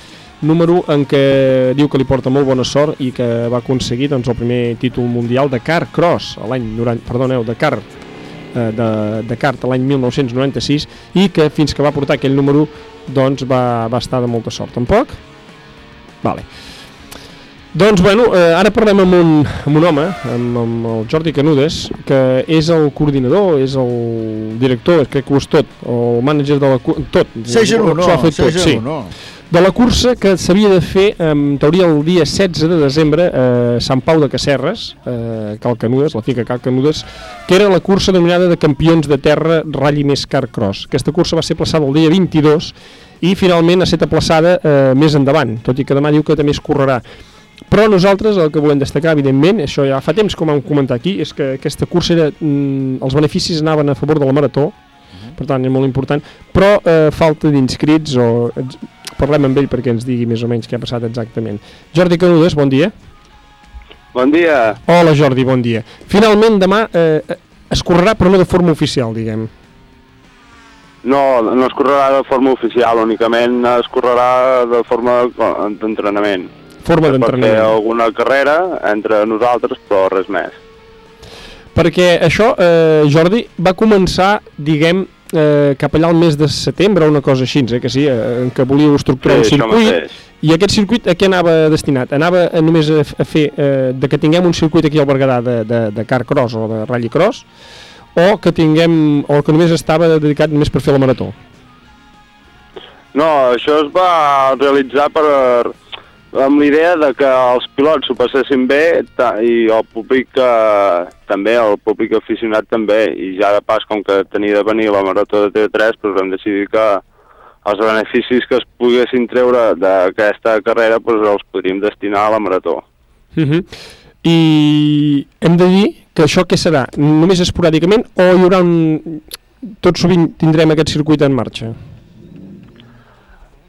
número en què diu que li porta molt bona sort i que va aconseguir doncs, el primer títol mundial de car cross l'any 90, perdoneu, de car eh, de, de kart l'any 1996 i que fins que va portar aquell número doncs va, va estar de molta sort tampoc? Vale. Doncs bueno, eh, ara parlem amb un, amb un home, amb, amb el Jordi Canudes, que és el coordinador, és el director, crec que ho és tot, el mànager de la... tot. Seja S'ho ha fet tot, seja sí. no. De la cursa que s'havia de fer, en teoria, el dia 16 de desembre a Sant Pau de Casserres, eh, Cal Canudes, la finca Cal Canudes, que era la cursa denominada de campions de terra Rally Més Car Cross. Aquesta cursa va ser plaçada el dia 22 i finalment ha estat aplaçada eh, més endavant, tot i que demà diu que també es correrà. Però nosaltres el que volem destacar, evidentment, això ja fa temps com vam comentar aquí, és que aquesta cursa era, mm, els beneficis anaven a favor de la marató, per tant és molt important, però eh, falta d'inscrits o ens- parlem amb ell perquè ens digui més o menys què ha passat exactament. Jordi Canudes, bon dia. Bon dia. Hola Jordi, bon dia. Finalment demà eh, es correrà però no de forma oficial, diguem. No, no es correrà de forma oficial, únicament es correrà de forma d'entrenament. Forma pot d'entrenament. fer alguna carrera entre nosaltres, però res més. Perquè això, eh, Jordi, va començar, diguem, eh, cap allà al mes de setembre una cosa així, eh, que sí, eh, què volíeu estructurar Sí, un circuit, i aquest circuit a què anava destinat? Anava a, només a, a fer, eh, de que tinguem un circuit aquí al Berguedà de, de, de car cross o de rally cross, o que tinguem, o que només estava dedicat només per fer la marató? No, això es va realitzar per, amb l'idea de que els pilots s'ho passessin bé i el públic eh, també, el públic aficionat també, i ja de pas com que tenia de venir la marató de TV3, doncs vam decidir que els beneficis que es poguessin treure d'aquesta carrera doncs els podríem destinar a la marató. Uh -huh. I hem de dir que això què serà? Només esporàdicament o hi haurà un... Tot sovint tindrem aquest circuit en marxa?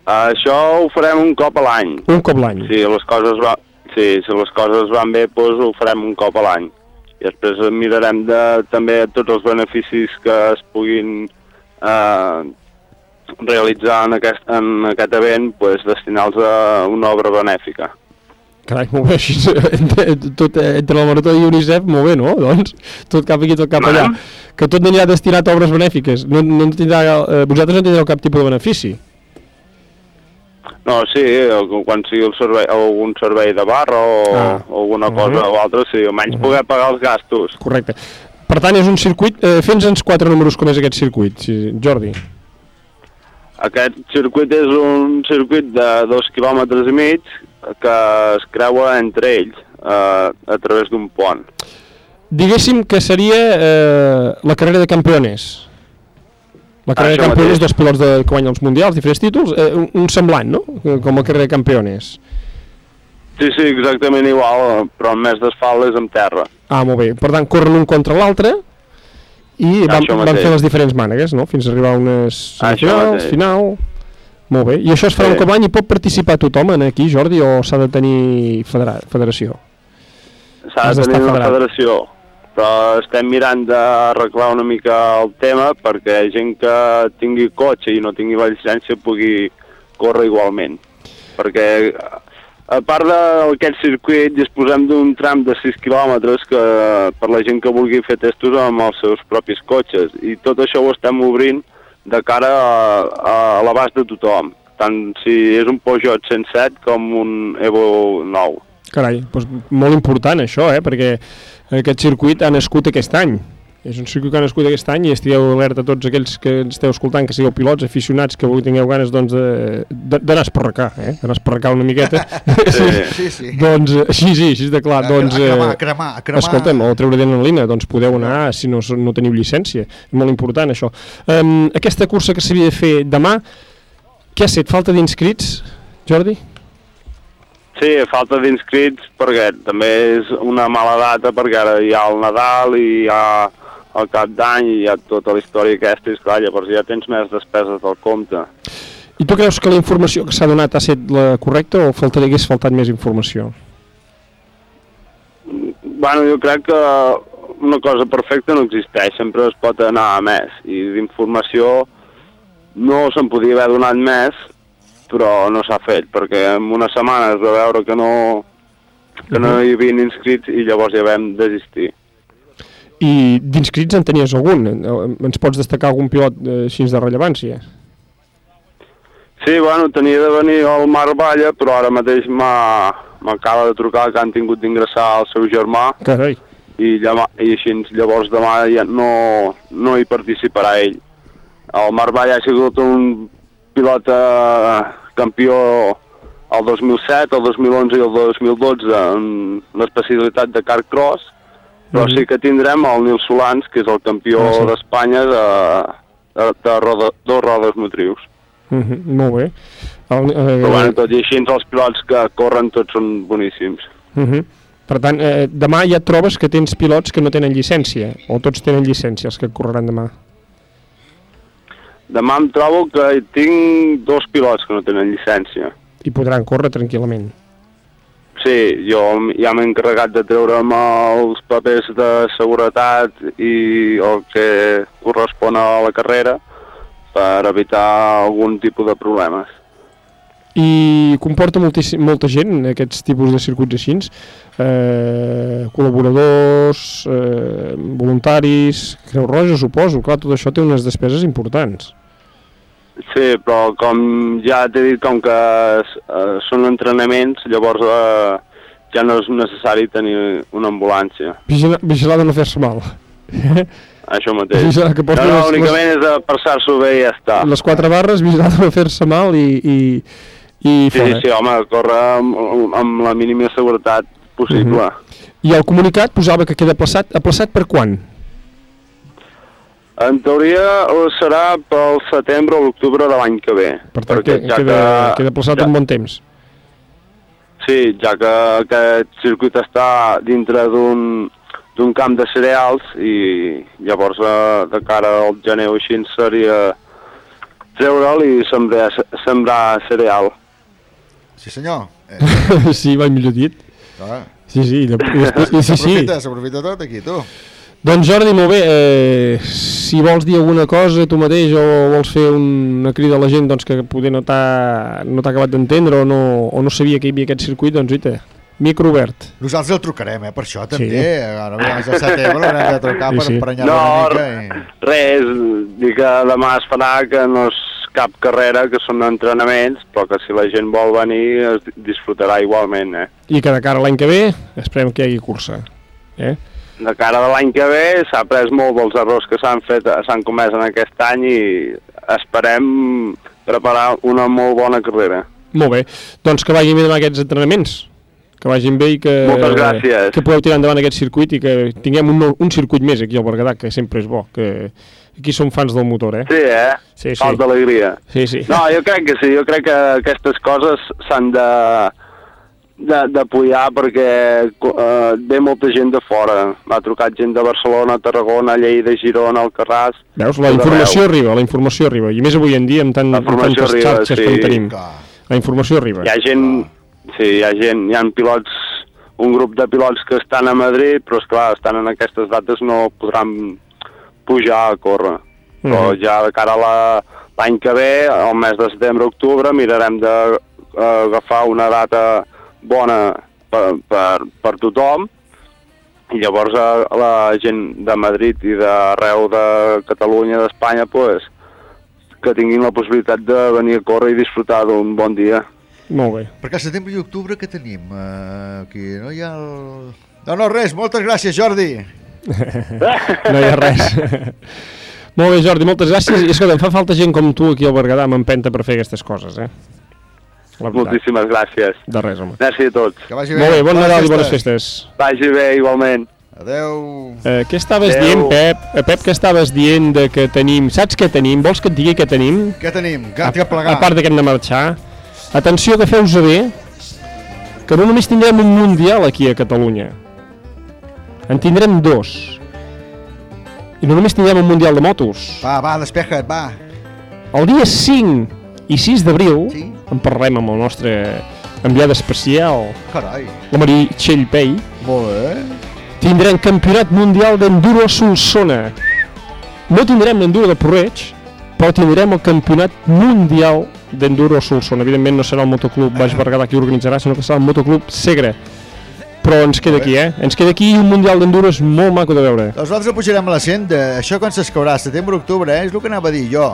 Això ho farem un cop a l'any. Un cop l'any. Si les coses va... Sí, si les coses van bé, doncs ho farem un cop a l'any. I després mirarem de, també tots els beneficis que es puguin eh, realitzar en aquest, en aquest event, doncs destinar-los a una obra benèfica. Carai, molt bé, així, entre, tot, eh, entre la Marató i UNICEF, molt bé, no? Doncs, tot cap aquí, tot cap allà. Que tot anirà destinat a obres benèfiques. No, no tindrà, eh, vosaltres no tindreu cap tipus de benefici. No, sí, quan sigui el servei, algun servei de barra o, Ah. o alguna cosa Mhm. o altra, sí, almenys poder pagar els gastos. Correcte. Per tant, és un circuit... Eh, Fes-nos quatre números com és aquest circuit, sí, Jordi. Aquest circuit és un circuit de dos quilòmetres i mig que es creua entre ells eh, a través d'un pont. Diguéssim que seria eh, la carrera de campiones. La carrera de Això campiones mateix. dels pilots de, que guanyen els mundials, diferents títols, eh, un, un semblant, no? Com la carrera de campiones. Sí, sí, exactament igual, però en més d'asfalt és amb terra. Ah, molt bé. Per tant, corren un contra l'altre i van, van fer les diferents mànegues, no? Fins a arribar a unes semifinals, final... Molt bé. I això es farà Sí. un cop l'any i pot participar tothom en aquí, Jordi, o s'ha de tenir federa federació? S'ha de tenir una federat. federació, però estem mirant d'arreglar una mica el tema perquè gent que tingui cotxe i no tingui la llicència pugui córrer igualment. Perquè a part d'aquest circuit, disposem d'un tram de 6 quilòmetres que, per la gent que vulgui fer testos amb els seus propis cotxes. I tot això ho estem obrint de cara a, a, l'abast de tothom, tant si és un Peugeot 107 com un Evo 9. Carai, doncs molt important això, eh? perquè aquest circuit ha nascut aquest any. És un circuit que ha nascut aquest any i estigueu alerta a tots aquells que ens esteu escoltant, que sigueu pilots, aficionats, que avui tingueu ganes doncs, de- de- d'anar a esparracar, eh? d'anar a esparracar una miqueta. Sí, sí. Doncs, eh, així sí, així de clar. A- a doncs, eh, cremar, a cremar, a cremar. Escolta'm, o treure adrenalina, doncs podeu anar si no, no teniu llicència. És molt important això. Um, aquesta cursa que s'havia de fer demà, què ha set? Falta d'inscrits, Jordi? Sí, falta d'inscrits perquè també és una mala data perquè ara hi ha el Nadal i hi ha el cap d'any i hi ha tota la història aquesta i esclar, llavors ja tens més despeses del compte. I tu creus que la informació que s'ha donat ha estat la correcta o faltaria, hagués faltat més informació? Bueno, jo crec que una cosa perfecta no existeix, sempre es pot anar a més i d'informació no se'n podia haver donat més però no s'ha fet perquè en una setmana es va veure que no que no hi havia inscrits i llavors ja vam desistir. I d'inscrits en tenies algun? Ens pots destacar algun pilot eh, així de rellevància? Sí, bueno, tenia de venir el Marc Valla, però ara mateix m'acaba de trucar que han tingut d'ingressar el seu germà Carai. i, llama, i així llavors demà ja no, no hi participarà ell. El Marc Valla ha sigut un pilot eh, campió el 2007, el 2011 i el 2012 en l'especialitat de car cross, però Mhm. sí que tindrem el Nil Solans, que és el campió Ah, sí. d'Espanya de, de, de roda, dos rodes motrius. Uh -huh, molt bé. El, eh, Però bueno, tot i així els pilots que corren tots són boníssims. uh -huh. Per tant, eh, demà ja trobes que tens pilots que no tenen llicència, o tots tenen llicència els que correran demà. Demà em trobo que tinc dos pilots que no tenen llicència. I podran córrer tranquil·lament. Sí, jo ja m'he encarregat de treure'm els papers de seguretat i el que correspon a la carrera per evitar algun tipus de problemes. I comporta moltíssim, molta gent aquests tipus de circuits així, eh, col·laboradors, eh, voluntaris, Creu Roja, suposo. Clar, tot això té unes despeses importants. Sí, però com ja t'he dit, com que eh, són entrenaments, llavors eh, ja no és necessari tenir una ambulància. Vigila, vigilar de no fer-se mal. Això mateix. Vigilar que no, no, les- únicament és de passar-s'ho bé i ja està. Les quatre barres, vigilar de no fer-se mal i, i, i Sí, sí, fora. sí, home, córrer amb, amb la mínima seguretat possible. I el comunicat posava que queda aplaçat. Aplaçat per quan? En teoria eh, serà pel setembre o l'octubre de l'any que ve. Per tant, que, queda, queda aplaçat ja, en bon temps. Sí, ja que aquest circuit està dintre d'un d'un camp de cereals i llavors eh, de cara al gener o així seria treure'l i sembrar, sembrar cereal. Sí, senyor. Eh, sí, va millor dit. Sí, sí, i, de, i, després, i sí, sí. S'aprofita, tot aquí, tu. Doncs Jordi, molt bé, eh, si vols dir alguna cosa tu mateix o vols fer una crida a la gent doncs, que poder no t'ha no acabat d'entendre o, no, o no sabia que hi havia aquest circuit, doncs uita, micro obert. Nosaltres el trucarem, eh, per això també. Sí. Ara abans de setembre l'haurem de trucar Sí, per sí. emprenyar-lo No, una mica. I... res, dir que demà es farà, que no és cap carrera, que són entrenaments, però que si la gent vol venir es disfrutarà igualment, eh? I que de cara a l'any que ve esperem que hi hagi cursa. Eh? De cara a l'any que ve s'ha après molt dels errors que s'han fet, s'han comès en aquest any i esperem preparar una molt bona carrera. Molt bé, doncs que vagin bé demà aquests entrenaments, que vagin bé i que, que podeu tirar endavant aquest circuit i que tinguem un, un circuit més aquí al Berguedà, que sempre és bo, que aquí som fans del motor, eh? Sí, eh? Sí, sí. Falta alegria. Sí, sí. No, jo crec que sí, jo crec que aquestes coses s'han de de- d'apoyar perquè eh, ve molta gent de fora. M'ha trucat gent de Barcelona, Tarragona, Lleida, Girona, Alcarràs... Veus, la tot informació arreu. arriba, la informació arriba, i més avui en dia amb, tant, La amb informació tantes arriba, xarxes sí. que en tenim. La informació arriba. Hi ha gent, sí, hi ha gent, hi ha pilots, un grup de pilots que estan a Madrid, però esclar, estan en aquestes dates no podran pujar a córrer. Però Mhm. ja de cara a la- l'any que ve, al mes de setembre-octubre, mirarem d'agafar una data bona per, per, per tothom, i llavors a, la gent de Madrid i d'arreu de Catalunya, d'Espanya, pues, que tinguin la possibilitat de venir a córrer i disfrutar d'un bon dia. Molt bé. Perquè a setembre i octubre què tenim? Uh, aquí no hi ha el... No, no, res, moltes gràcies, Jordi. No hi ha res. Molt bé, Jordi, moltes gràcies. I escolta, em fa falta gent com tu aquí al Berguedà amb empenta per fer aquestes coses, eh? Moltíssimes gràcies. De res, home. Merci a tots. Que vagi Molt bé, bon Nadal i bones festes. Vagi bé, igualment. Adeu. Eh, què estaves Adeu. dient, Pep? Eh, Pep, què estaves dient de que tenim... Saps què tenim? Vols que et digui què tenim? Què tenim? Que, A, que plegar. a part de que hem de marxar. Atenció, que feu-vos bé, que no només tindrem un Mundial aquí a Catalunya. En tindrem dos. I no només tindrem un Mundial de motos. Va, va, despeja't, va. El dia 5 i 6 d'abril sí? en parlarem amb el nostre enviat especial, Carai. la Meritxell Pei. Molt bé. Tindrem campionat mundial d'enduro a Solsona. No tindrem l'enduro de Porreig, però tindrem el campionat mundial d'enduro a Solsona. Evidentment no serà el motoclub Baix Berguedà qui organitzarà, sinó que serà el motoclub Segre. Però ens queda aquí, eh? Ens queda aquí un mundial d'enduro és molt maco de veure. Doncs nosaltres ho pujarem a la cent. Això quan s'escaurà, setembre-octubre, eh? És el que anava a dir jo.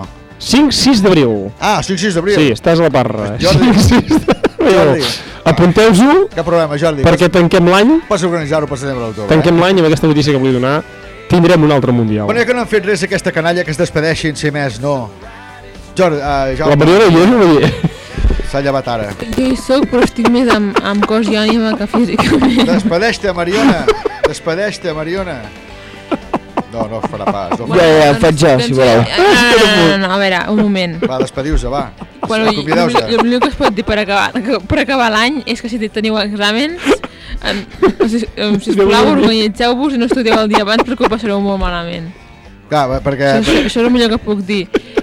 5-6 d'abril. Ah, 5-6 d'abril. Sí, estàs a la parra. Jordi. 5-6 d'abril. Jordi. Apunteu-ho Cap problema, Jordi. perquè tanquem l'any, Pots organitzar-ho per setembre-octubre. tanquem l'any amb aquesta notícia que volia donar. Tindrem un altre mundial. Bueno, ja que no han fet res aquesta canalla, que es despedeixin, si més no. Jordi, uh, ja La Mariona jo no ho. S'ha llevat ara. Jo hi soc, però estic més amb, amb cos i ànima que físicament. Despedeix-te, Mariona. Despedeix-te, Mariona. No, no es farà pas. No, Ja, ja, faig jo, si voleu. No, no, no, no, no, a veure, un moment. Va, despediu-se, va. Bueno, i- Acomiadeu-se. el millor que es pot dir per acabar, per acabar l'any és que si teniu exàmens, em, si, sisplau, organitzeu-vos i no estudieu el dia abans perquè ho passareu molt malament. Clar, perquè... Això, això, això és el millor que puc dir.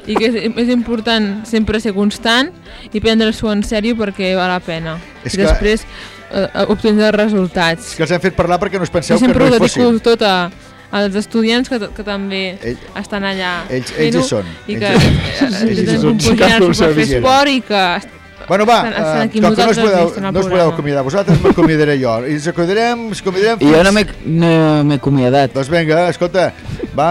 I que és, és important sempre ser constant i prendre-s'ho en sèrio perquè val la pena. És I que- després eh, obtindre resultats. Que els hem fet parlar perquè no us penseu Jo que sempre no ho hi dedico fóssim. tot a, als estudiants que, que també Ell- estan allà ells- ells hi són, i que eh, Ells són. compaginats per fer esport i que Bueno, va, estan, estan eh, com que no us podeu, no us podeu acomiadar vosaltres, m'acomiadaré jo. I ens acomiadarem, ens acomiadarem I jo no m'he no m'he acomiadat. Doncs vinga, escolta, va,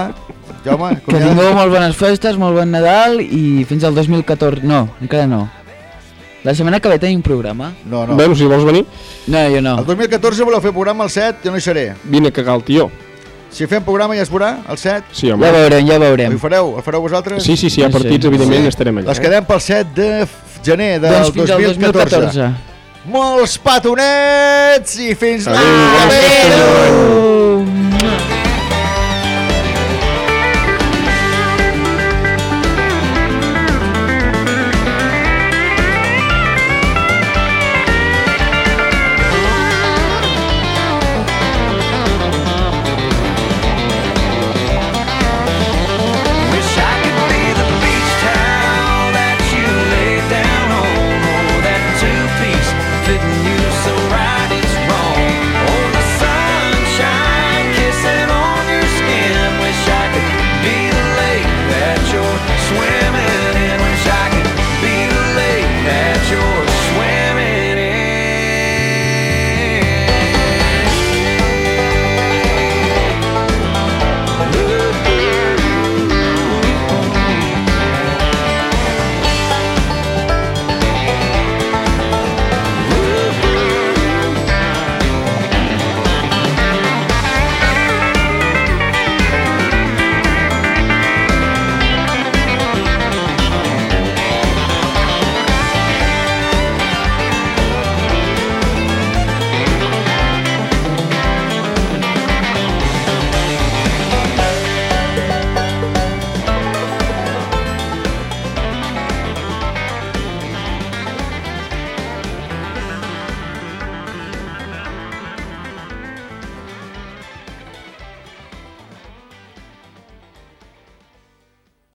Jaume, Que tingueu molt bones festes, molt bon Nadal i fins al 2014... No, encara no. La setmana que ve tenim programa. No, no. Bueno, si vols venir, No, jo no. El 2014 voleu fer programa al 7, jo no hi seré. vine a cagar el tió. Si fem programa ja es veurà, el 7. Sí, home. Ja veurem, ja veurem. Ho fareu? El fareu vosaltres? Sí, sí, sí, ha partits, evidentment, estarem allà. Els quedem pel 7 de gener del Doncs fins al 2014. 2014. Molts petonets i fins l'any que ve! Adéu.